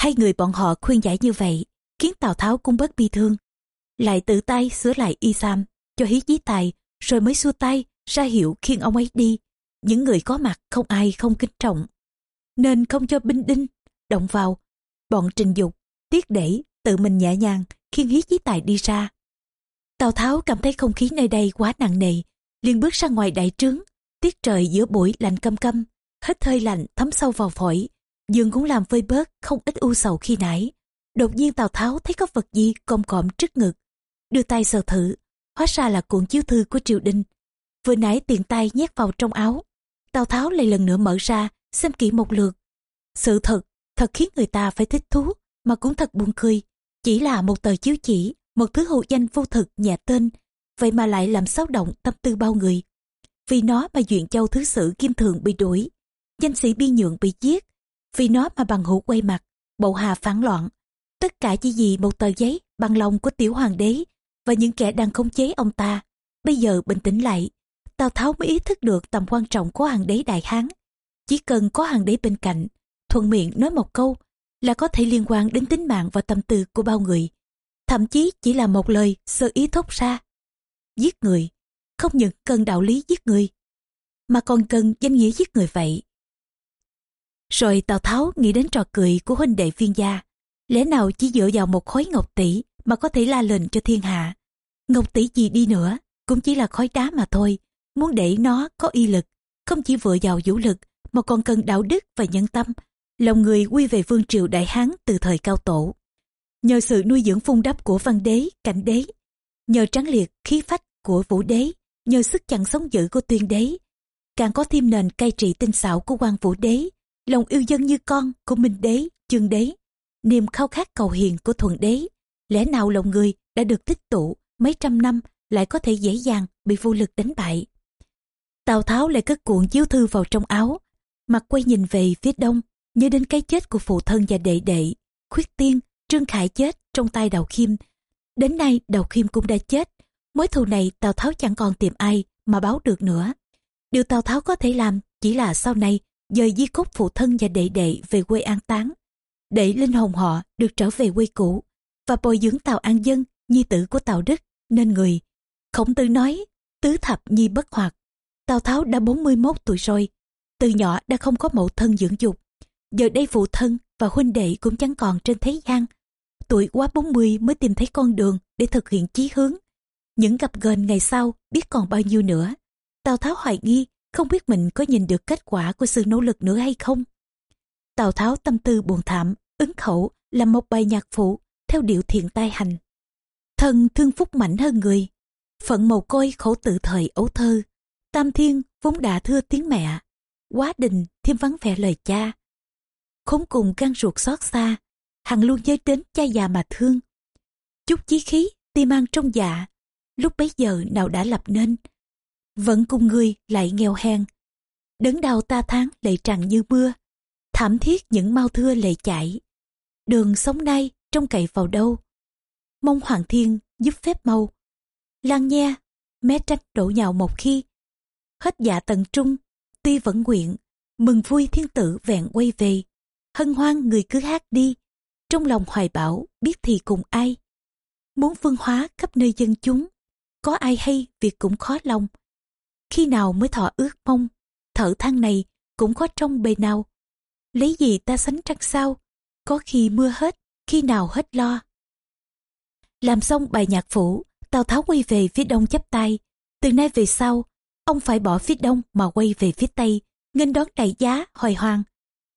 Hai người bọn họ khuyên giải như vậy, khiến Tào Tháo cũng bớt bi thương. Lại tự tay sửa lại y sam, cho hí chí tài, rồi mới xua tay, ra hiệu khiêng ông ấy đi. Những người có mặt không ai không kính trọng nên không cho binh đinh động vào bọn trình dục tiết để tự mình nhẹ nhàng khiêng hí chí tài đi ra tào tháo cảm thấy không khí nơi đây quá nặng nề liền bước ra ngoài đại trướng tiết trời giữa buổi lạnh căm căm hết hơi lạnh thấm sâu vào phổi dương cũng làm vơi bớt không ít u sầu khi nãy đột nhiên tào tháo thấy có vật gì còm còm trước ngực đưa tay sờ thử hóa ra là cuộn chiếu thư của triều đình vừa nãy tiền tay nhét vào trong áo tào tháo lại lần nữa mở ra xem kỹ một lượt. Sự thật, thật khiến người ta phải thích thú, mà cũng thật buồn cười. Chỉ là một tờ chiếu chỉ, một thứ hữu danh vô thực nhà tên, vậy mà lại làm xáo động tâm tư bao người. Vì nó mà Duyện Châu Thứ Sử Kim Thượng bị đuổi, danh sĩ biên nhượng bị giết, vì nó mà bằng hữu quay mặt, bộ hà phản loạn. Tất cả chỉ vì một tờ giấy bằng lòng của tiểu hoàng đế và những kẻ đang khống chế ông ta. Bây giờ bình tĩnh lại, Tào Tháo mới ý thức được tầm quan trọng của hoàng đế Đại Hán chỉ cần có hoàng đế bên cạnh, thuận miệng nói một câu là có thể liên quan đến tính mạng và tâm tư của bao người. thậm chí chỉ là một lời sơ ý thốt ra. Giết người, không những cần đạo lý giết người, mà còn cần danh nghĩa giết người vậy. Rồi Tào Tháo nghĩ đến trò cười của huynh đệ viên gia, lẽ nào chỉ dựa vào một khối ngọc tỷ mà có thể la lên cho thiên hạ. Ngọc tỷ gì đi nữa, cũng chỉ là khói đá mà thôi, muốn để nó có y lực, không chỉ vừa vào vũ lực, mà còn cần đạo đức và nhân tâm, lòng người quy về vương triều đại hán từ thời cao tổ. Nhờ sự nuôi dưỡng phun đắp của văn đế, cảnh đế, nhờ trắng liệt khí phách của vũ đế, nhờ sức chặn sống dữ của tuyên đế, càng có thêm nền cai trị tinh xảo của quan vũ đế, lòng yêu dân như con của minh đế, chương đế, niềm khao khát cầu hiền của thuận đế. Lẽ nào lòng người đã được tích tụ mấy trăm năm lại có thể dễ dàng bị vô lực đánh bại. Tào Tháo lại cất cuộn chiếu thư vào trong áo, mặt quay nhìn về phía đông, nhớ đến cái chết của phụ thân và đệ đệ, khuyết tiên, Trương Khải chết trong tay Đào Khiêm. Đến nay Đào Khiêm cũng đã chết, mối thù này Tào Tháo chẳng còn tìm ai mà báo được nữa. Điều Tào Tháo có thể làm chỉ là sau này dời di cốt phụ thân và đệ đệ về quê an táng, để linh hồn họ được trở về quê cũ và bồi dưỡng Tào An Dân, nhi tử của Tào Đức, nên người. Khổng tử nói, tứ thập nhi bất hoạt. Tào Tháo đã 41 tuổi rồi, từ nhỏ đã không có mẫu thân dưỡng dục. Giờ đây phụ thân và huynh đệ cũng chẳng còn trên thế gian. Tuổi quá 40 mới tìm thấy con đường để thực hiện chí hướng. Những gặp gần ngày sau biết còn bao nhiêu nữa. Tào Tháo hoài nghi không biết mình có nhìn được kết quả của sự nỗ lực nữa hay không. Tào Tháo tâm tư buồn thảm, ứng khẩu làm một bài nhạc phụ theo điệu thiện tai hành. Thần thương phúc mạnh hơn người, phận mồ côi khổ tự thời ấu thơ. Tam thiên vốn đã thưa tiếng mẹ, quá đình thêm vắng vẻ lời cha. Khốn cùng gan ruột xót xa, hằng luôn nhớ đến cha già mà thương. Chút chí khí, tim mang trong dạ, lúc bấy giờ nào đã lập nên. Vẫn cùng người lại nghèo hèn, đớn đau ta tháng lệ tràn như mưa, thảm thiết những mau thưa lệ chảy. Đường sống nay trông cậy vào đâu, mong hoàng thiên giúp phép mau. Lan nha, mé trách đổ nhào một khi, hết dạ tận trung, tuy vẫn nguyện, mừng vui thiên tử vẹn quay về. Hân hoan người cứ hát đi, trong lòng hoài bảo biết thì cùng ai. Muốn phương hóa khắp nơi dân chúng, có ai hay việc cũng khó lòng. Khi nào mới thọ ước mong, thở than này cũng có trong bề nào. Lấy gì ta sánh trăng sao, có khi mưa hết, khi nào hết lo. Làm xong bài nhạc phủ, Tào Tháo quay về phía đông chắp tay. Từ nay về sau, ông phải bỏ phía đông mà quay về phía tây, nghênh đón đại giá, hoài hoàng.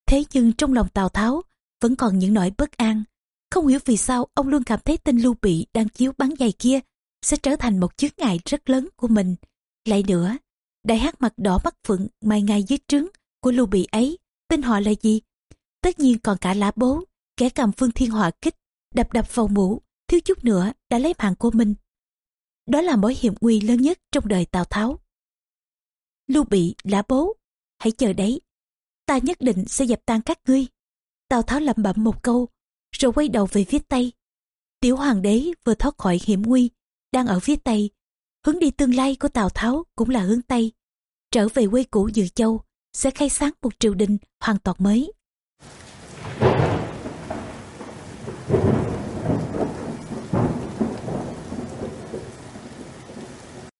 Thế nhưng trong lòng Tào Tháo vẫn còn những nỗi bất an. Không hiểu vì sao ông luôn cảm thấy tên Lưu Bị đang chiếu bắn giày kia sẽ trở thành một chướng ngại rất lớn của mình. Lại nữa, đại hát mặt đỏ mắt phượng mai ngay dưới trướng của Lưu Bị ấy, tên họ là gì? Tất nhiên còn cả lá bố, kẻ cầm phương thiên hỏa kích, đập đập vào mũ, thiếu chút nữa đã lấy mạng của mình. Đó là mối hiểm nguy lớn nhất trong đời Tào Tháo. Lưu Bị, Lã Bố, hãy chờ đấy. Ta nhất định sẽ dập tan các ngươi. Tào Tháo lẩm bẩm một câu, rồi quay đầu về phía Tây. Tiểu Hoàng đế vừa thoát khỏi hiểm nguy, đang ở phía Tây. Hướng đi tương lai của Tào Tháo cũng là hướng Tây. Trở về quê cũ Dự Châu, sẽ khai sáng một triều đình hoàn toàn mới.